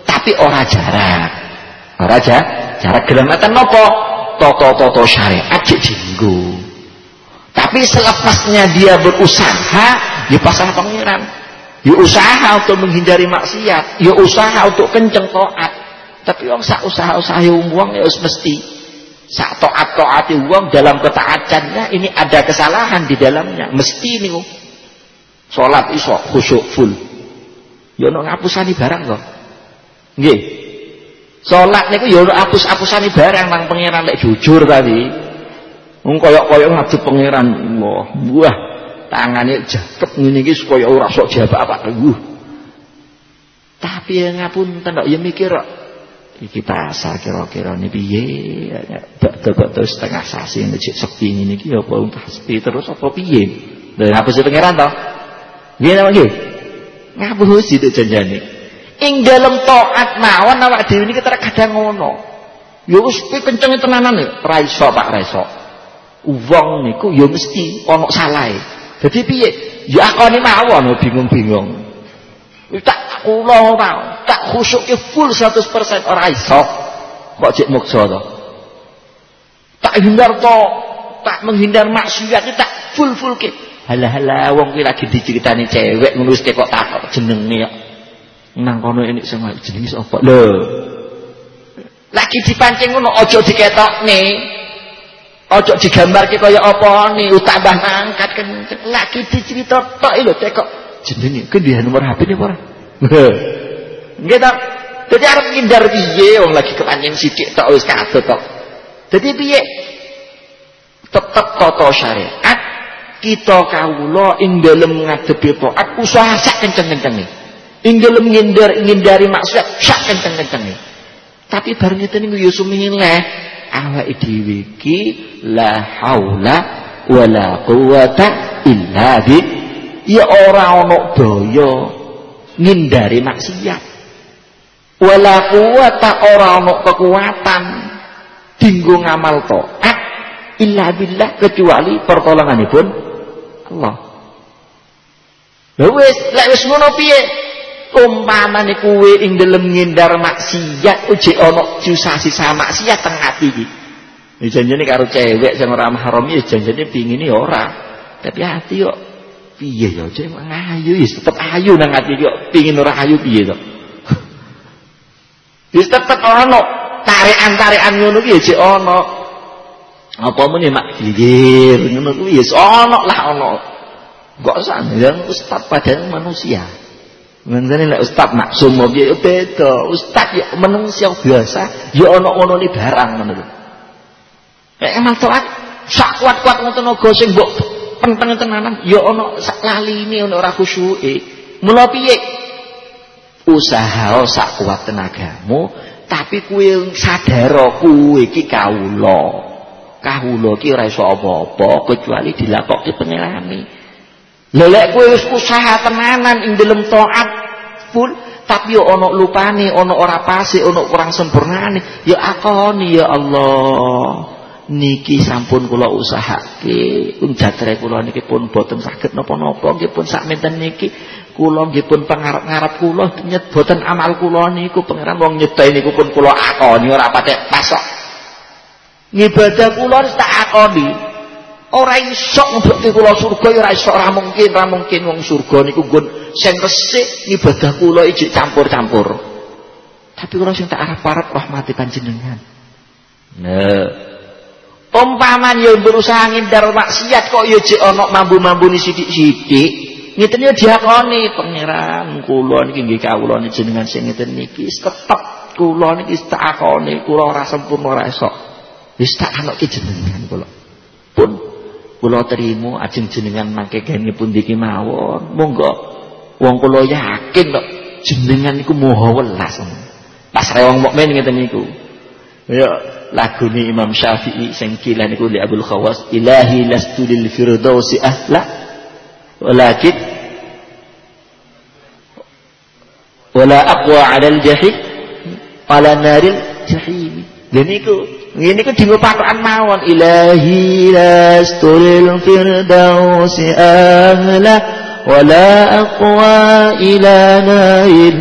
Tapi ora jarak. Ora aja jarak gelamatan nopo? Toto-toto syariat cek dinggo. Tapi selepasnya dia berusaha, ya pasang pangeran. Ya usaha untuk menghindari maksiat, ya usaha untuk kenceng taat. Tapi wong sak usaha-usaha wong ya harus mesti sak taat-taati wong dalam ketaatannya ini ada kesalahan di dalamnya, mesti niku. Salat iso khusyuk full. Ya ono ngapusani barang kok. Nggih. Salat niku ya ono apus-apusani barang nang pangeran lek jujur tadi. Wong koyok-koyok ngadep pangeran. Wah, buah tangane jakep ngene iki supaya ora sok jabak-abak. Uh. Tapi ya ngapunten kok ya mikir kok iki pasar kira-kira ini piye bakto-bakto setengah sasi ngecek sepi ngene iki apa sepi terus apa piye lha ngapus pangeran to napa nggih ngapus itu janjane ing dalem taat mawon awak dhewe niki terkadang ngono ya wis kowe kenceng tenanan ya ra iso Pak ra wong niku ya mesti ana salahe dadi piye? Ya akone mawon bingung-bingung. Tak kula ora tak khusyuke full 100% ora iso. Kok cek muksa to? Tak hindar to tak menghindar maksiat tak full full ke. Halah-halah wong kuwi lagi diceritani cewek ngono wis kok takok jenenge kok nang kono ini sama jenenge sapa? Lho. Lagi dipancing ngono aja diketokne aja digambarke kaya apa ni utambah ngangkat kan. Lagi dicerita tok lho kok jenenge ku dia nomor HP ne ora? (laughs) Nggih ta dadi arep ngindar piye? Wong lagi kepancing sithik tok wis kadot tok. Dadi piye? Tetep tata syariat. Kita kawula ing dalem ngadepi taat usaha sak kenceng-kencenge. Ing dalem ngindar ngindari maksiat sak kenceng-kencenge. Tapi bareng ngeten niku sumileh awake dhewe iki la haula wala quwata illa bi ya ora ana daya ngindari maksiat. Wala quwata ora ana kekuatan dinggo ngamal taat illa billah kecuali pertolonganipun Allah. Lha wis lek wis ngono piye umpamane kuwe ing dalem ngindar maksiat uje ana sisa maksiat teng ati iki Ya janjane karo cewek sing ora mahram ya janjane pingine ya ora. Tapi hati yo piye ya cek ayu ya tetep ayu nang ati yo pingin ora ayu piye to. Wis (laughs) tetep ana tarekan-tarekan ngono ki ya cek ana. Apa muni mak gigir ngono kuwi ya ana lah ana. Kok yang ustaz padahal manusia. Ngene lek ustaz maksum piye beda. Ustaz ya manusia biasa ya ana ngono ni barang ngono lho. Amal taat sak kuat-kuat ngoten naga sing mbok penteng tenanan ya ana sak laline ana ora khusyuke. Mula piye? Usaha sak kuat tenagamu tapi kuwi sadar kuwi iki kawula. Kawula iki ora iso apa-apa kecuali dilakokke pangerane. Lha lek kowe wis usaha tenanan ing dalem taat full tapi yo ana lupane, ana ora pase, ana kurang sempurnane, ya akoni ya Allah. niki sampun kula usahake. Wong jatre kula niki pun boten saged napa-napa nggih pun sakmenten niki kula nggih pun pangarep-ngarep kula nyet boten amal kula niku pangeran wong nyedai niku pun kula akoni ora patek pasok. Ngibadah kula tak akoni ora iso mlebu kula surga ora iso ora mungkin ora mungkin wong surga niku nggon sing resik ngibadah kula iki campur-campur tapi kula sing tak arep-arep rahmati panjenengan nah Umpaman yo berusaha ngindar maksiat kok yo jek ana mambu-mambune sithik-sithik. Ngeten yo diakoni pangeran kula niki nggih kawula jenengan sing ngeten niki tetep kula niki tak akoni kula ora sempurna ora esok. Wis tak anokke jenengan kula. Pun kula terima ajeng jenengan mangke gene pun iki mawon. Monggo wong kula yakin kok jenengan niku moho welas. Pas rewang mukmin ngeten niku. Ya lagune Imam Syafi'i sing kilan iku li Abdul Khawas ilahi lastu lil firdausi ahla walakin wala aqwa 'ala al jahim ala naril jahim dan iku ngene iku dienggo pakokan mawon ilahi lastu lil firdausi ahla ولا أقوى إلى نار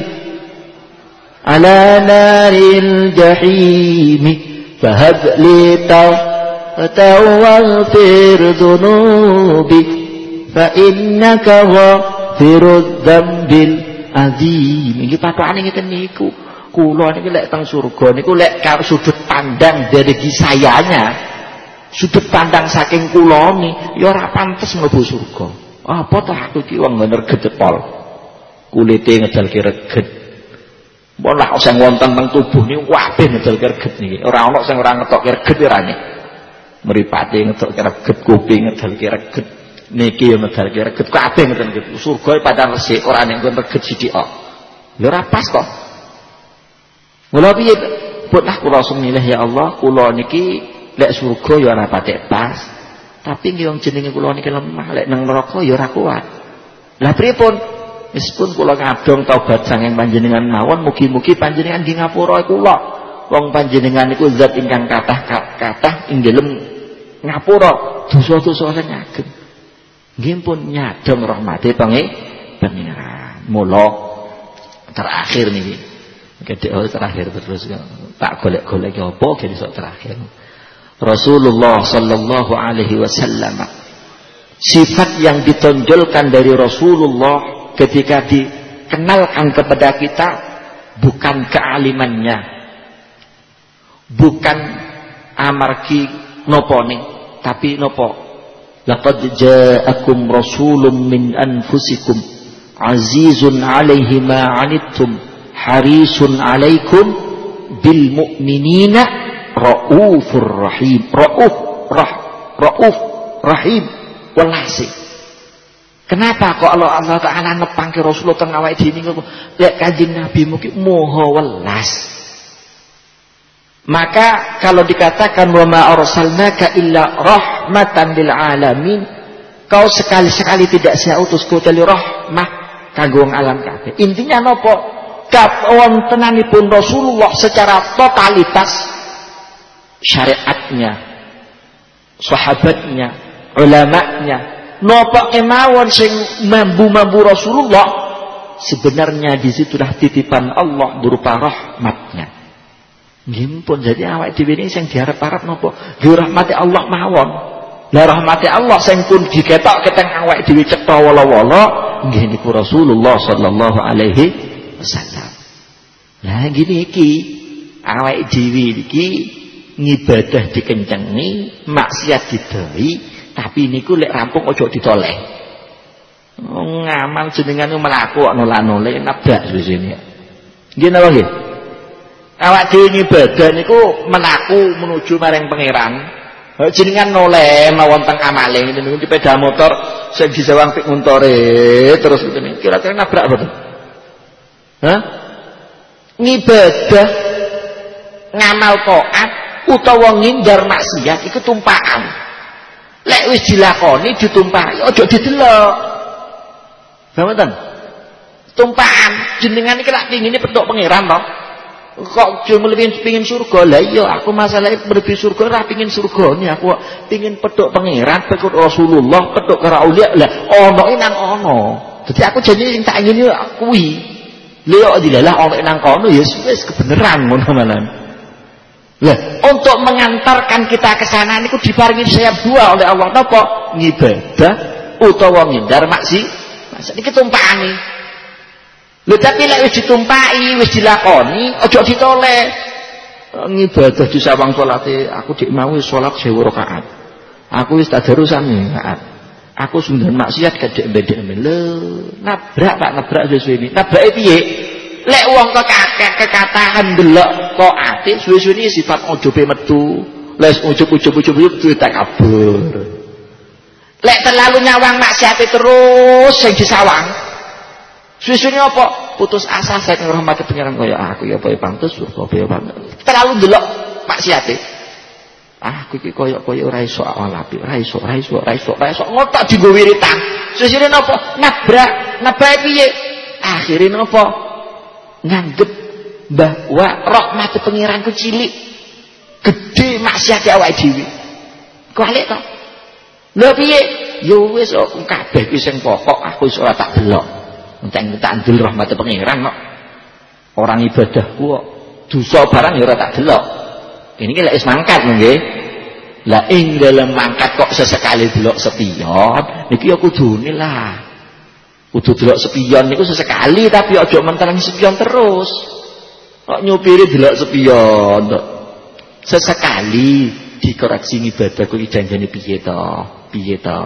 على نار الجحيم فهب لي توبة واغفر ذنوبي فإنك غافر الذنب العظيم Ini patokane ngeten niku. Kula niki lek teng surga niku lek sudut pandang dari sayanya, sudut pandang saking kula ni ya ora pantes mlebu surga. Apa toh aku iki wong ngereget jepol. Kulite ngejalke reget. Mbok lak sing wonten teng tubuh niku kabeh ngejalke reget niki. Ora ana sing ora ngetokke reget irane. Mripate ngetokke reget, kuping ngejalke reget. Niki yo ngejalke reget kabeh ngeten iki. Surga padahal resik ora ning nggon reget sithik kok. Ya ora pas kok. Mula piye putlah kula semilih ya Allah, kula niki lek surga ya ora patek pas. Tapi nggih wong jenenge kula niki lemah, lek nang neraka ya ora kuat. Lah pripun? Meskipun kula ngadong taubat sanging panjenengan mawon, mugi-mugi panjenengan di ngapura kula. Wong panjenengan niku zat ingkang kathah kathah ing dalem ngapura dosa-dosa sing ageng. Nggih pun nyadong rahmate pangeran. Mula terakhir niki Gede oh terakhir terus. Tak golek-golek apa gede sok terakhir. Rasulullah sallallahu alaihi wasallam. Sifat yang ditonjolkan dari Rasulullah ketika dikenalkan kepada kita bukan kealimannya. Bukan amarki nopone tapi nopo. Laqad ja'akum rasulun min anfusikum azizun alaihi ma anittum harisun alaikum bil mu'minina raufur rahim. Rauf rah rauf rahim. Welase kenapa kok Allah Allah taala nepangke Rasulullah teng awake dhewe lek Kanjeng Nabi mungkin moho welas. Maka kalau dikatakan wa ma arsalnaka illa rahmatan lil alamin kau sekali-sekali tidak saya utus kecuali rahmah kanggo alam kabeh. Intinya nopo kawontenanipun Rasulullah secara totalitas syariatnya sahabatnya ulamanya nopo kemawon sing mambu-mambu Rasulullah sebenarnya di situlah titipan Allah berupa rahmatnya Gimpun jadi awak dhewe ini sing diharap-harap napa? Nggih rahmati Allah mawon. Lah rahmati Allah sing pun diketok keteng awak dhewe cetha wala-wala nggih niku Rasulullah sallallahu alaihi wasallam. Lah gini iki awak dhewe iki ngibadah dikencengi, maksiat didoi, tapi niku lek rampung ojo ditoleh. Ngamal jenengan melaku nolak-noleh nabrak sini. Nggih napa nggih? awak dhewe ngibadah niku menaku menuju maring pangeran jenengan noleh mawon teng amale niku di sepeda motor sing disewang pik terus ngene kira-kira nabrak mboten Hah? Ngibadah ngamal taat utawa ngindar maksiat iku tumpakan. Lek wis dilakoni ditumpaki aja didelok. Paham Tumpakan. Jenengan iki lak pingine petuk pangeran to kok cuma lebih pingin surga? Lah iya aku masalahnya lebih surga lah pingin surga nih aku pingin pedok pangeran pedok Rasulullah pedok ulia lah ono nang ono. Jadi aku janji yang tak ingin akui liyo dilalah ono nang kono ya wis kebenaran ngono malan lah untuk mengantarkan kita ke sana niku diparingi saya buah oleh Allah napa ngibadah utawa ngindar maksi maksud iki tumpakane Lho tapi lek wis ditumpaki, wis dilakoni, aja ditoleh. Ngibadah di sawang salate, aku dik mau salat 1000 rakaat. Aku wis tadarusan rakaat. Aku sundan maksiat gedhe bedek lho, nabrak Pak nabrak suwe-suwe. Nabrake piye? Lek wong kok kakek kekatahan delok kok ati suwe-suwe sifat ojobe metu. Les ujub-ujub-ujub duwe takabur. Lek terlalu nyawang maksiat terus sing disawang, Susunya apa? Putus asa saya ngrahmati pengiran kaya aku ya apa pantes surga apa ya pantes. Terlalu delok maksiate. Ah, aku iki iso awal api, ora iso, ora iso, ora iso, ora iso ngotak dienggo wiritan. Susine napa? Nabrak, nabrak piye? Akhire napa? Nganggep bahwa rahmat pengiran ku cilik. Gede maksiate awake dhewe. Kualik to. Lho piye? Ya wis kok kabeh ki sing pokok aku iso ora tak delok. Enteng tak ndel rahmate pangeran kok. Orang ibadah kok dosa barang ya tak delok. Ini ki lek wis mangkat nggih. Lah ing dalam mangkat kok sesekali delok sepion, niki ya kudune lah. Kudu delok sepion niku sesekali tapi aja mentelengi sepion terus. Kok nyupiri delok sepion tok. Sesekali dikoreksi ibadah kuwi janjane piye to? Piye to?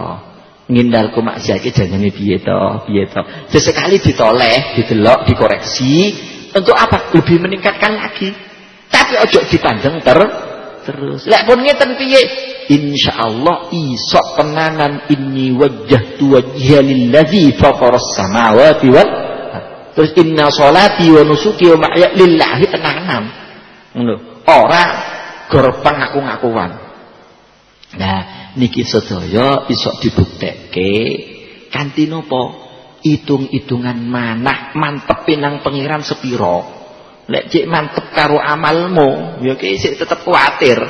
Ngindalku maksiat iki janjane piye to? Piye to? Sesekali ditoleh, didelok, dikoreksi untuk apa? Lebih meningkatkan lagi. Tapi ojo dipandang ter terus. Lek pun ngeten piye? Insyaallah iso tenanan inni wajjahtu wajhiya lillazi faqaras samawati wal Terus inna sholati wa nusuki wa ma'ya lillahi tenanan. Ngono. Ora gor pengaku-ngakuan. Nah, niki sedaya iso dibuktekke kanthi napa? Hitung-hitungan manah mantep pinang pengiran sepiro. Lek cek mantep karo amalmu, ya ki sik tetep kuatir.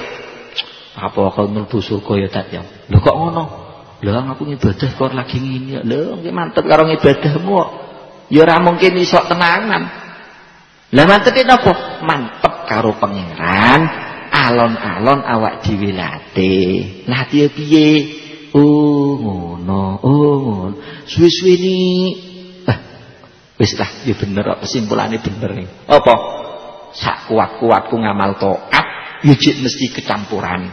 Apa kau mlebu surga ya tak ya? Lho kok ngono? Lho aku ngibadah kok lagi ngene. Lho ki mantep karo ngibadahmu kok. Ya ora mungkin iso tenanan. Lah mantep napa? Mantep karo pangeran, alon-alon awak dhewe latih. Latih piye? Oh ngono, oh ngono. Ah, wis lah ya bener kok kesimpulane bener nih. Apa? Sak kuat-kuatku ngamal taat, ya jek mesti kecampuran.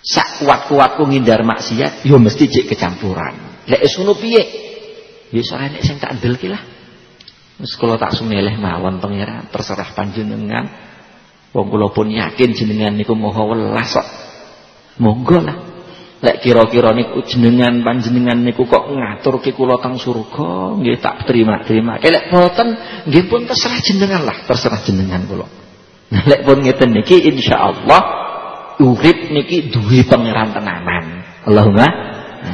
Sak kuat-kuatku ngindar maksiat, ya mesti jek kecampuran. Lek wis ngono piye? Ya nek sing tak ndel ki lah. Wis kula tak sumeleh mawon pangeran, terserah panjenengan. Wong kula pun yakin jenengan niku maha welas kok. Monggo lah. Lek kira-kira niku jenengan panjenengan niku kok ngatur kula teng surga, nggih tak terima-terima. Lek boten nggih pun terserah jenengan lah, terserah jenengan kula. Nah lek pun ngeten niki insyaallah urip niki duwe pangeran tenanan. Allahumma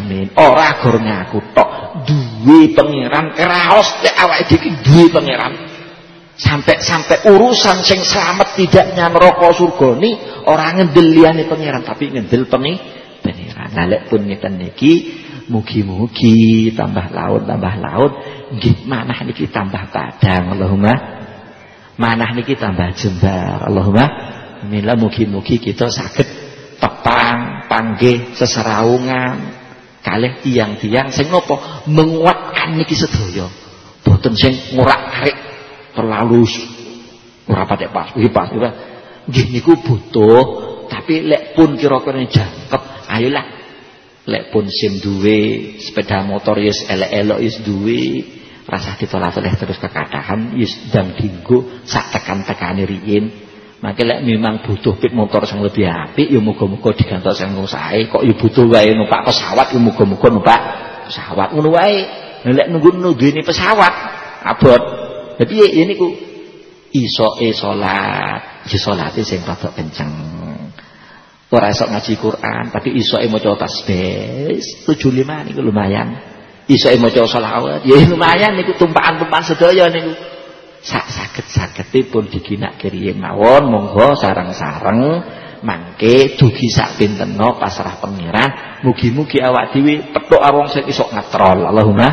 amin. Ora gor ngaku tok, duwe pangeran kraos lek awake dhewe duwe pangeran. Sampai-sampai urusan sing selamat tidaknya neraka surga ni orang ngendel liyane pangeran tapi ngendel pengi pangeran. Nah pun ngeten niki mugi-mugi tambah laut tambah laut. Nggih manah niki tambah padang Allahumma. Manah niki tambah jembar Allahumma. Mila mugi-mugi kita saged pepang panggih seseraungan. Kalih tiang-tiang sing napa menguatkan niki sedaya. Boten sing ngurak-arik terlalu ora patek pas iki pas. Nggih niku butuh tapi lek pun kira-kira jangkep ayolah. Lek pun sim duwe sepeda motor yes elek-elok yes duwe rasa ditolak-toleh terus kekadahan yes dan dinggo sak tekan-tekane riyin maka lek memang butuh pit motor yang lebih apik ya muga-muga digantos sing kok ya butuh wae numpak pesawat ya muga-muga numpak pesawat. Ngono wae. Lek nunggu nunggu pesawat abot. Tapi ya niku. Isoke salat. Ya salate sing rada kenceng ora iso ngaji Quran tapi isoke maca tasbih. 75 niku lumayan. Isoke maca selawat ya lumayan niku tumpakan-tumpakan sedaya niku. Sak saged-sagedipun diginak kiriye mawon monggo sareng-sareng mangke dugi sak pinteno pasrah pangeran mugi-mugi awak dhewe petuk awong sing iso ngatrol Allahumma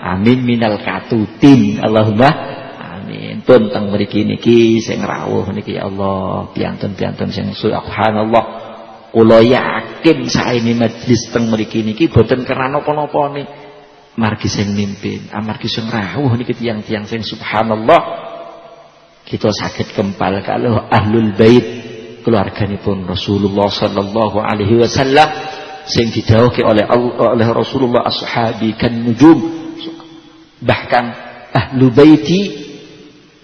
amin minal katutin. Allahumma amin. Pun teng mriki niki sing rawuh niki ya Allah. Piantun-piantun sing subhanallah Kula yakin saene majelis teng mriki niki boten kerana napa-napa nih. Margi sing mimpin, amargi sing rawuh niki tiang-tiang sing subhanallah. Kita sakit kempal kalau ahlul bait keluarganipun Rasulullah sallallahu alaihi wasallam sing didhawuhi oleh Allah, oleh Rasulullah ashabi kan nujum bahkan ahlu baiti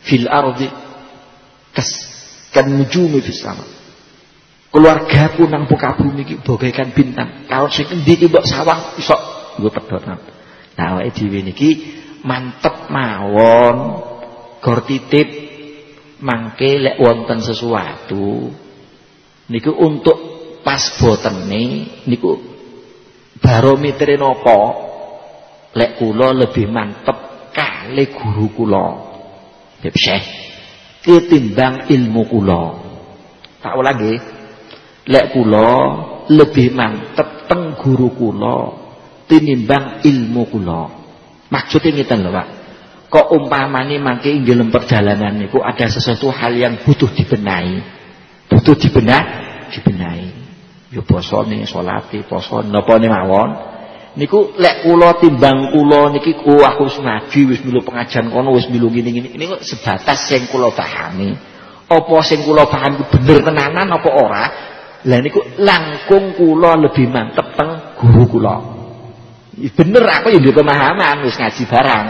fil ardi kas kan nujumi fis sama keluargaku nang muka bumi iki bagaikan bintang. Kalau sing endi iki mbok sawang iso nggo pedotan. Nah awake dhewe niki mantep mawon gor titip mangke lek wonten sesuatu niku untuk pas botene niku barometer napa lek kula lebih mantep kali guru kula Syekh ketimbang ilmu kula tak ulangi lek kula lebih mantep teng guru kula tinimbang ilmu kula. Maksudnya ngeten lho, Pak. Kok umpamane mangke ing dalam perjalanan niku ada sesuatu hal yang butuh dibenahi. Butuh dibenah, dibenahi. Ya basane, salate, posone napa mawon. Niku lek kula timbang kula niki oh aku wis ngaji, wis milu pengajian kono, wis milu ngene-ngene. Ini kok sebatas sing kula pahami. Apa sing kula paham bener tenanan apa ora? Lah niku langkung kula lebih mantep teng guru kula. Bener aku ya duwe pemahaman wis ngaji barang.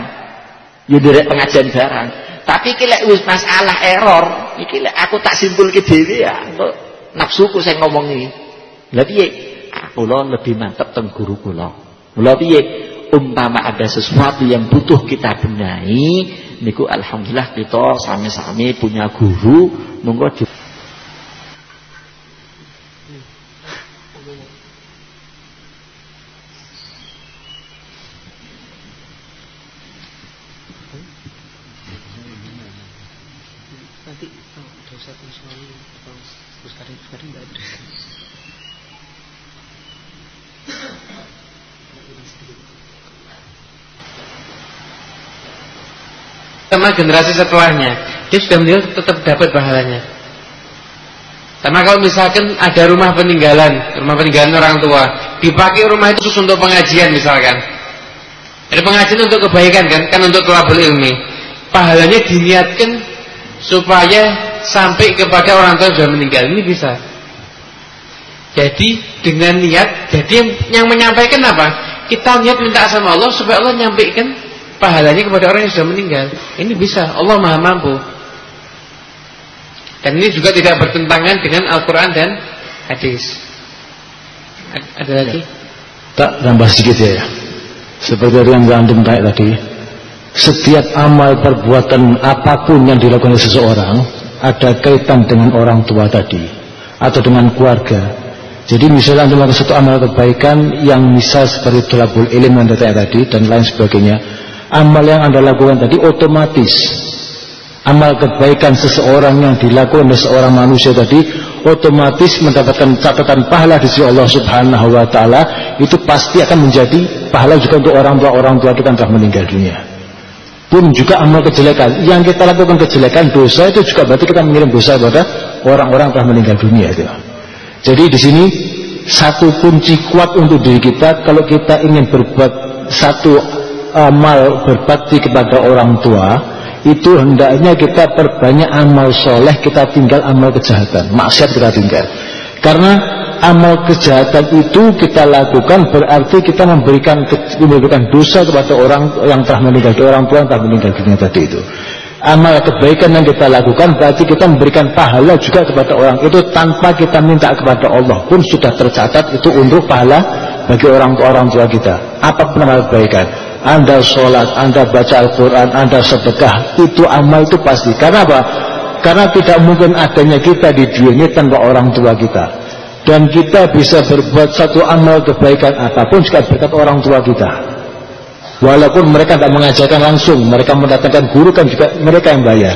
Ya nderek pengajian barang. Tapi iki lek wis masalah error, iki lek aku tak simpulke dhewe ya nafsuku sing ngomong iki. Lah piye? Kula lebih mantep teng guru kula. Mula piye? Umpama ada sesuatu yang butuh kita benahi, niku alhamdulillah kita sami-sami punya guru, monggo di Nanti oh, dosa suami atau sekarang sekarang nggak ada. Sama generasi setelahnya. Dia sudah meninggal tetap dapat pahalanya. Sama kalau misalkan ada rumah peninggalan rumah peninggalan orang tua dipakai rumah itu untuk pengajian misalkan. Ada pengajian untuk kebaikan kan kan untuk kelabul ilmi. Pahalanya diniatkan supaya sampai kepada orang tua sudah meninggal. Ini bisa. Jadi dengan niat jadi yang menyampaikan apa? Kita niat minta sama Allah supaya Allah nyampaikan pahalanya kepada orang yang sudah meninggal. Ini bisa, Allah Maha mampu. Dan ini juga tidak bertentangan dengan Al-Quran dan hadis. Ada lagi? Ya. Tak tambah sedikit ya. Seperti yang antum tanya tadi, setiap amal perbuatan apa pun yang dilakukan oleh seseorang ada kaitan dengan orang tua tadi atau dengan keluarga. Jadi misalnya antum melakukan satu amal kebaikan yang misal seperti tulabul ilm yang tadi dan lain sebagainya, amal yang anda lakukan tadi otomatis. Amal kebaikan seseorang yang dilakukan oleh seorang manusia tadi otomatis mendapatkan catatan pahala di sisi Allah Subhanahu wa taala. Itu pasti akan menjadi pahala juga untuk orang tua. Orang tua kita yang telah meninggal dunia. Pun juga amal kejelekan. Yang kita lakukan kejelekan dosa itu juga berarti kita mengirim dosa kepada orang-orang telah meninggal dunia itu. Jadi di sini satu kunci kuat untuk diri kita kalau kita ingin berbuat satu amal berbakti kepada orang tua itu hendaknya kita perbanyak amal soleh kita tinggal amal kejahatan maksiat kita tinggal. Karena amal kejahatan itu kita lakukan berarti kita memberikan memberikan dosa kepada orang yang telah meninggal orang tua yang telah meninggal dunia tadi itu. Amal kebaikan yang kita lakukan berarti kita memberikan pahala juga kepada orang itu tanpa kita minta kepada Allah pun sudah tercatat itu untuk pahala bagi orang tua orang tua kita. Apa pun amal kebaikan anda sholat, Anda baca Al-Quran, Anda sedekah, itu amal itu pasti. Karena apa? Karena tidak mungkin adanya kita di dunia tanpa orang tua kita. Dan kita bisa berbuat satu amal kebaikan apa pun jika berkat orang tua kita. Walaupun mereka tidak mengajarkan langsung, mereka mendatangkan guru kan juga mereka yang bayar.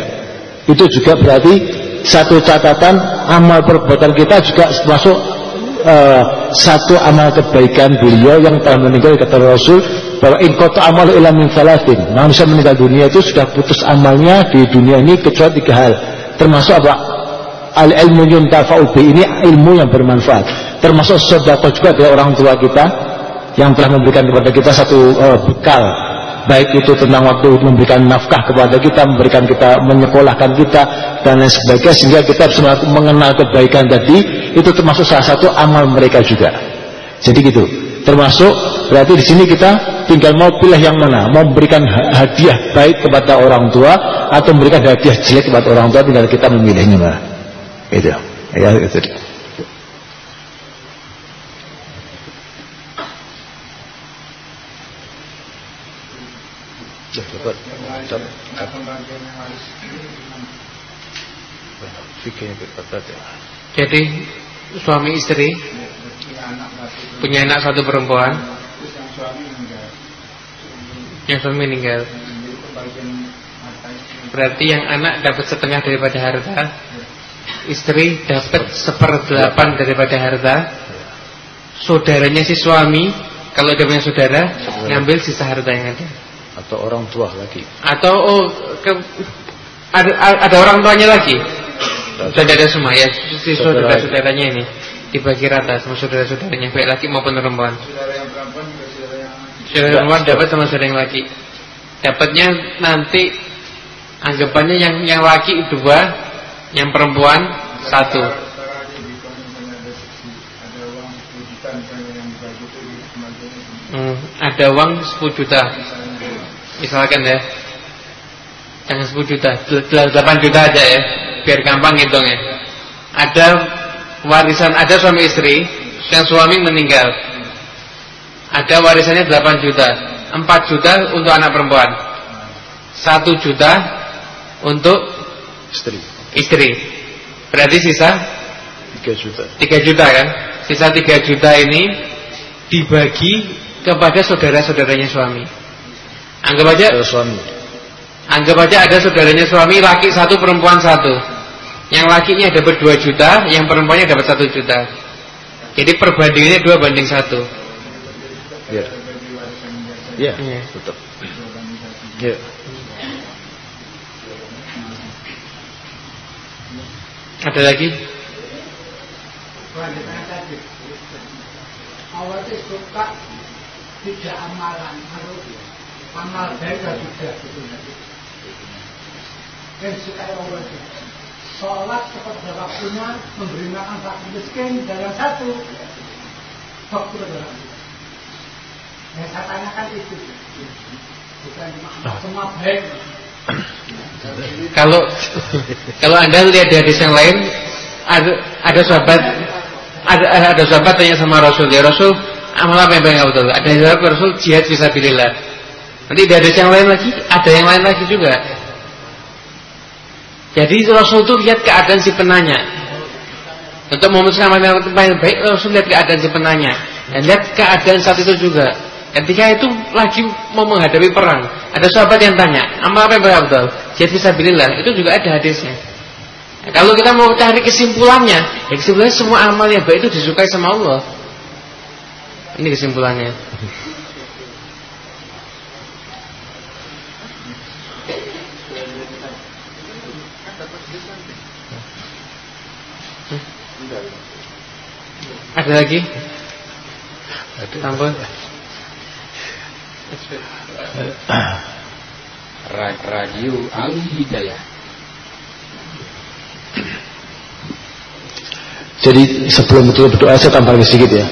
Itu juga berarti satu catatan amal perbuatan kita juga masuk uh, satu amal kebaikan beliau yang telah meninggal kata Rasul bahwa in kota amal ilam min salatin. Manusia meninggal dunia itu sudah putus amalnya di dunia ini kecuali tiga hal. Termasuk apa? Al ilmu yuntafa'u ini ilmu yang bermanfaat. Termasuk sedekah juga dari orang tua kita yang telah memberikan kepada kita satu uh, bekal baik itu tentang waktu memberikan nafkah kepada kita memberikan kita menyekolahkan kita dan lain sebagainya sehingga kita bisa mengenal kebaikan tadi itu termasuk salah satu amal mereka juga. Jadi gitu. Termasuk berarti di sini kita tinggal mau pilih yang mana. Mau memberikan hadiah baik kepada orang tua atau memberikan hadiah jelek kepada orang tua tinggal kita memilihnya mana itu. Ya itu jadi suami istri punya anak satu perempuan yang suami meninggal. Berarti yang anak dapat setengah daripada harta istri dapat seperdelapan daripada harta. Saudaranya si suami kalau dia punya saudara. ngambil sisa harta yang ada atau orang tua lagi. Atau oh ke, ada ada orang tuanya lagi? Saudara semua ya? Si Saudara. saudara-saudaranya ini dibagi rata sama saudara-saudaranya baik laki maupun perempuan. Saudara perempuan dapat sama saudara yang laki. Dapatnya nanti anggapannya yang yang laki dua yang perempuan satu. Hmm, ada uang 10 juta Misalkan ya. Jangan 10 juta del- del- 8 juta aja ya Biar gampang hitung ya. Ada warisan Ada suami istri Yang suami meninggal. Ada warisannya 8 juta 4 juta untuk anak perempuan. 1 juta Untuk istri. istri. Berarti sisa 3 juta. 3 juta kan? Sisa 3 juta ini Dibagi kepada saudara-saudaranya suami Anggap aja Ke suami. Anggap aja ada saudaranya suami Laki satu perempuan satu. Yang lakinya dapat 2 juta Yang perempuannya dapat 1 juta. Jadi perbandingannya 2 banding 1 ya ya Iya. betul. Ya Ada lagi? Allah itu suka tidak amalan harus baik dan juga gitu yang suka Allah sholat tepat pada waktunya memberi makan fakir miskin dan yang satu. Waktu pada waktu yang saya tanyakan itu. Bukan cuma semua baik. Kalau kalau anda lihat di hadis yang lain ada ada sahabat ada ada sahabat tanya sama Rasul ya Rasul amal apa yang paling betul? Ada yang jawab Rasul jihad fisabilillah. Nanti di hadis yang lain lagi ada yang lain lagi juga. Jadi Rasul itu lihat keadaan si penanya. Untuk memutuskan mana yang paling baik Rasul lihat keadaan si penanya dan lihat keadaan saat itu juga. Ketika itu lagi mau menghadapi perang, ada sahabat yang tanya, amal apa yang betul? Jihad fisabilillah. Itu juga ada hadisnya. Nah, kalau kita mau cari kesimpulannya, ya kesimpulannya semua amal yang baik itu disukai sama Allah. Ini kesimpulannya. Ada lagi? Tambah. Ra- Radio Al Hidayah. Jadi sebelum itu berdoa saya tambahkan sedikit ya.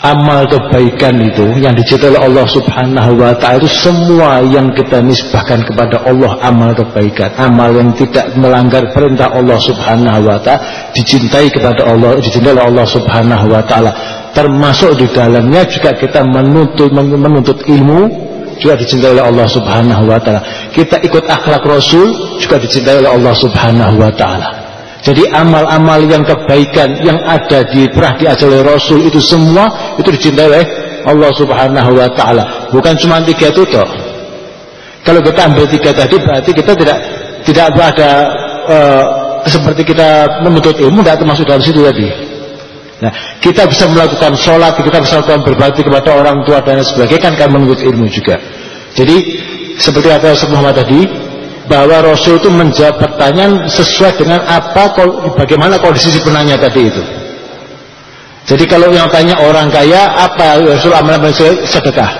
Amal kebaikan itu yang dicintai oleh Allah Subhanahu wa taala itu semua yang kita nisbahkan kepada Allah amal kebaikan, amal yang tidak melanggar perintah Allah Subhanahu wa taala dicintai kepada Allah, dicintai oleh Allah Subhanahu wa taala. Termasuk di dalamnya juga kita menuntut menuntut ilmu juga dicintai oleh Allah Subhanahu wa taala. Kita ikut akhlak Rasul juga dicintai oleh Allah Subhanahu wa taala. Jadi amal-amal yang kebaikan yang ada di pernah diajar oleh Rasul itu semua itu dicintai oleh Allah Subhanahu wa taala. Bukan cuma tiga itu toh. Kalau kita ambil tiga tadi berarti kita tidak tidak ada eh, seperti kita menuntut ilmu tidak termasuk dalam situ tadi. Nah, kita bisa melakukan sholat, kita bisa melakukan berbakti kepada orang tua dan sebagainya kan kan menuntut ilmu juga. Jadi seperti kata Ustaz Muhammad tadi, bahwa Rasul itu menjawab pertanyaan sesuai dengan apa bagaimana kondisi si penanya tadi itu. Jadi kalau yang tanya orang kaya apa Rasul amal sedekah.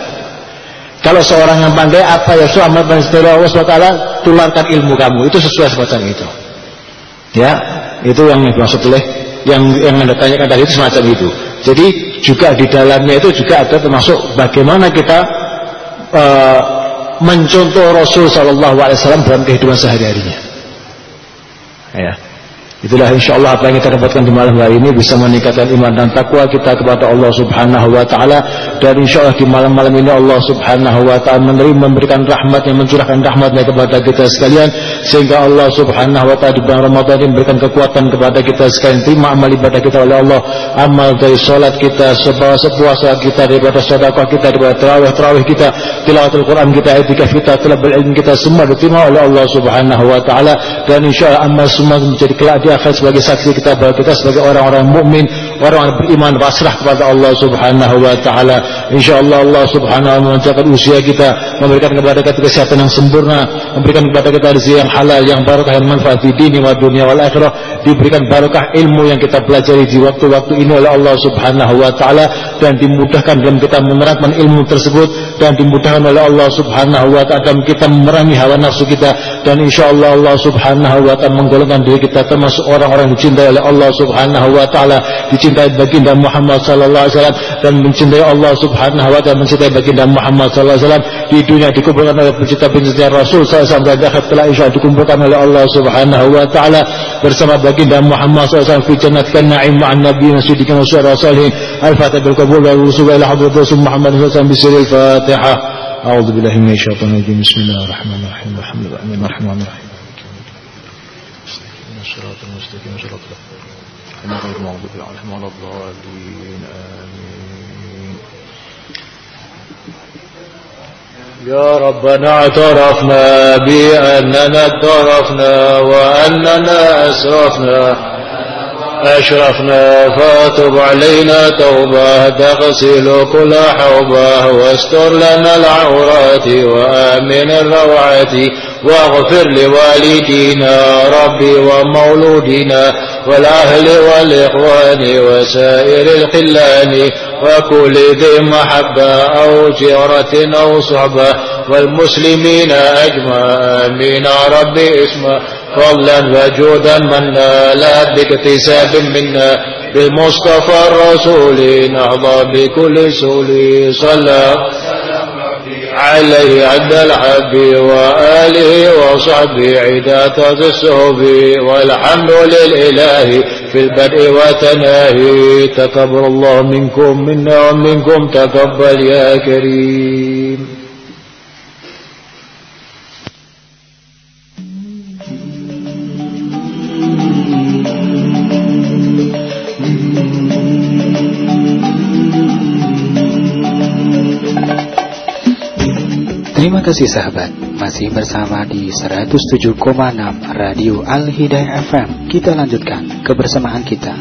Kalau seorang yang pandai apa ya Rasul amal sedekah Allah SWT tularkan ilmu kamu itu sesuai semacam itu. Ya, itu yang dimaksud oleh yang yang anda tanyakan tadi itu semacam itu. Jadi juga di dalamnya itu juga ada termasuk bagaimana kita uh, mencontoh Rasul Shallallahu Alaihi Wasallam dalam kehidupan sehari-harinya. Ya. Itulah insya Allah apa yang kita dapatkan di malam hari ini bisa meningkatkan iman dan takwa kita kepada Allah Subhanahu Wa Taala. Dan insya Allah di malam-malam ini Allah Subhanahu Wa Taala menerima memberikan rahmat yang mencurahkan rahmatnya kepada kita sekalian sehingga Allah Subhanahu Wa Taala di bulan Ramadan ini memberikan kekuatan kepada kita sekalian terima amal ibadah kita oleh Allah amal dari sholat kita sebuah puasa kita daripada sedekah kita daripada terawih terawih kita tilawatul Quran kita etika kita talabul ilmu kita semua diterima oleh Allah Subhanahu Wa Taala. Dan insya Allah amal semua menjadi kelak akhir sebagai saksi kita bahwa kita sebagai orang-orang mukmin, orang beriman pasrah kepada Allah Subhanahu wa taala. Insyaallah Allah Subhanahu wa taala usia kita, memberikan kepada kita kesehatan yang sempurna, memberikan kepada kita rezeki yang halal, yang barokah yang manfaat di dini wa dunia wal akhirah, diberikan barokah ilmu yang kita pelajari di waktu-waktu ini oleh Allah Subhanahu wa taala. Dan dimudahkan dalam kita menerapkan ilmu tersebut. Dan dimudahkan oleh Allah Subhanahu wa taala dalam kita memerangi hawa nafsu kita. Dan insyaallah Allah Subhanahu wa taala menggolongkan diri kita termasuk orang-orang dicintai oleh Allah Subhanahu wa taala, dicintai baginda Muhammad sallallahu alaihi wasallam dan mencintai Allah Subhanahu wa taala mencintai baginda Muhammad sallallahu alaihi wasallam di dunia dikumpulkan oleh pecinta-pecinta Rasul sallallahu alaihi wasallam dan akhirat telah insyaallah dikumpulkan oleh Allah Subhanahu wa taala bersama baginda Muhammad sallallahu alaihi wasallam fi jannatkan na'im ma'an nabiyyin siddiqin wa syuhada salihin al-fatihah bil qabul wal wusul ila hadrat Rasul Muhammad sallallahu alaihi wasallam bisiril Fatihah أعوذ بالله من الشيطان الرجيم بسم الله الرحمن الرحيم الحمد لله الرحمن الرحيم الصراط المستقيم صراط الله غير المغضوب عليهم ولا الضالين آمين. يا ربنا اعترفنا بأننا اعترفنا وأننا أسرفنا. أشرفنا فاتب علينا توبة تغسل كل حوبة واستر لنا العورات وآمن الروعات واغفر لوالدينا ربي ومولودنا والأهل والإخوان وسائر الخلان وكل ذي محبة أو جيرة أو صحبة والمسلمين أجمع آمين ربي اسمه فضلا وجودا منا لا باكتساب منا بالمصطفى الرسول. نهضى بكل سول صلى. عليه عد الحب وآله وصحبه عداة الصحب والحمد للإله في البدء وتناهي تكبر الله منكم منا ومنكم تقبل يا كريم. Terima kasih sahabat, masih bersama di 107,6 Radio Al-Hidayah FM. Kita lanjutkan kebersamaan kita.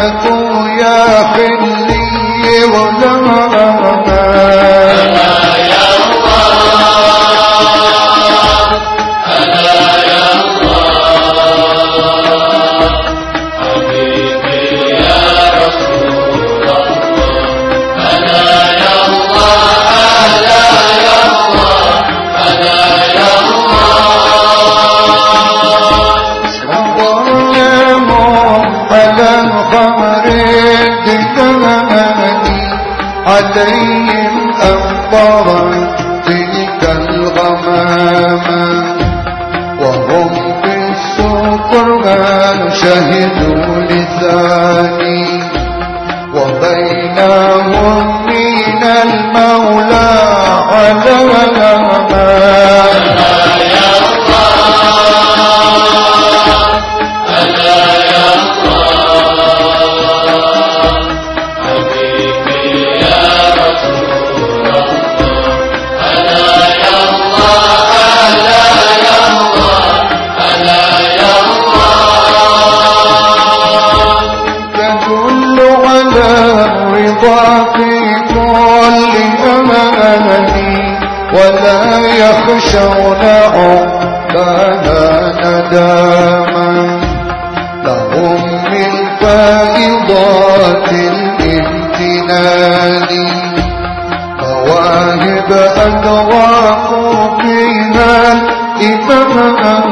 أصبحت يا خلي ورد سمائي عليهم أمطرت تلك الغمامة وهم بالسكران شهدوا لساني وبينهم من المولى علمنا يخشون عقباها نداما. لهم من فائضات الامتنان. مواهب أدراكوا فيها الإمامان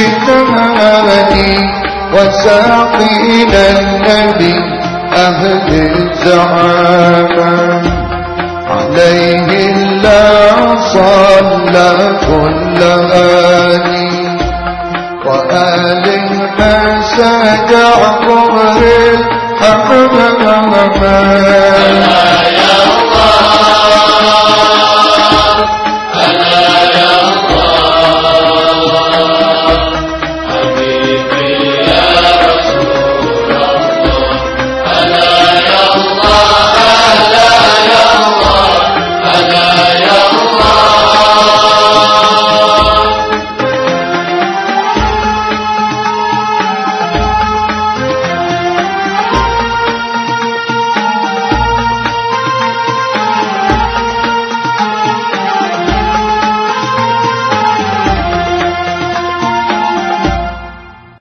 بارتكابي وساقين النبي أهل الزعامة عليه الله صلى كل آلي وآل ما قبر الحق مهما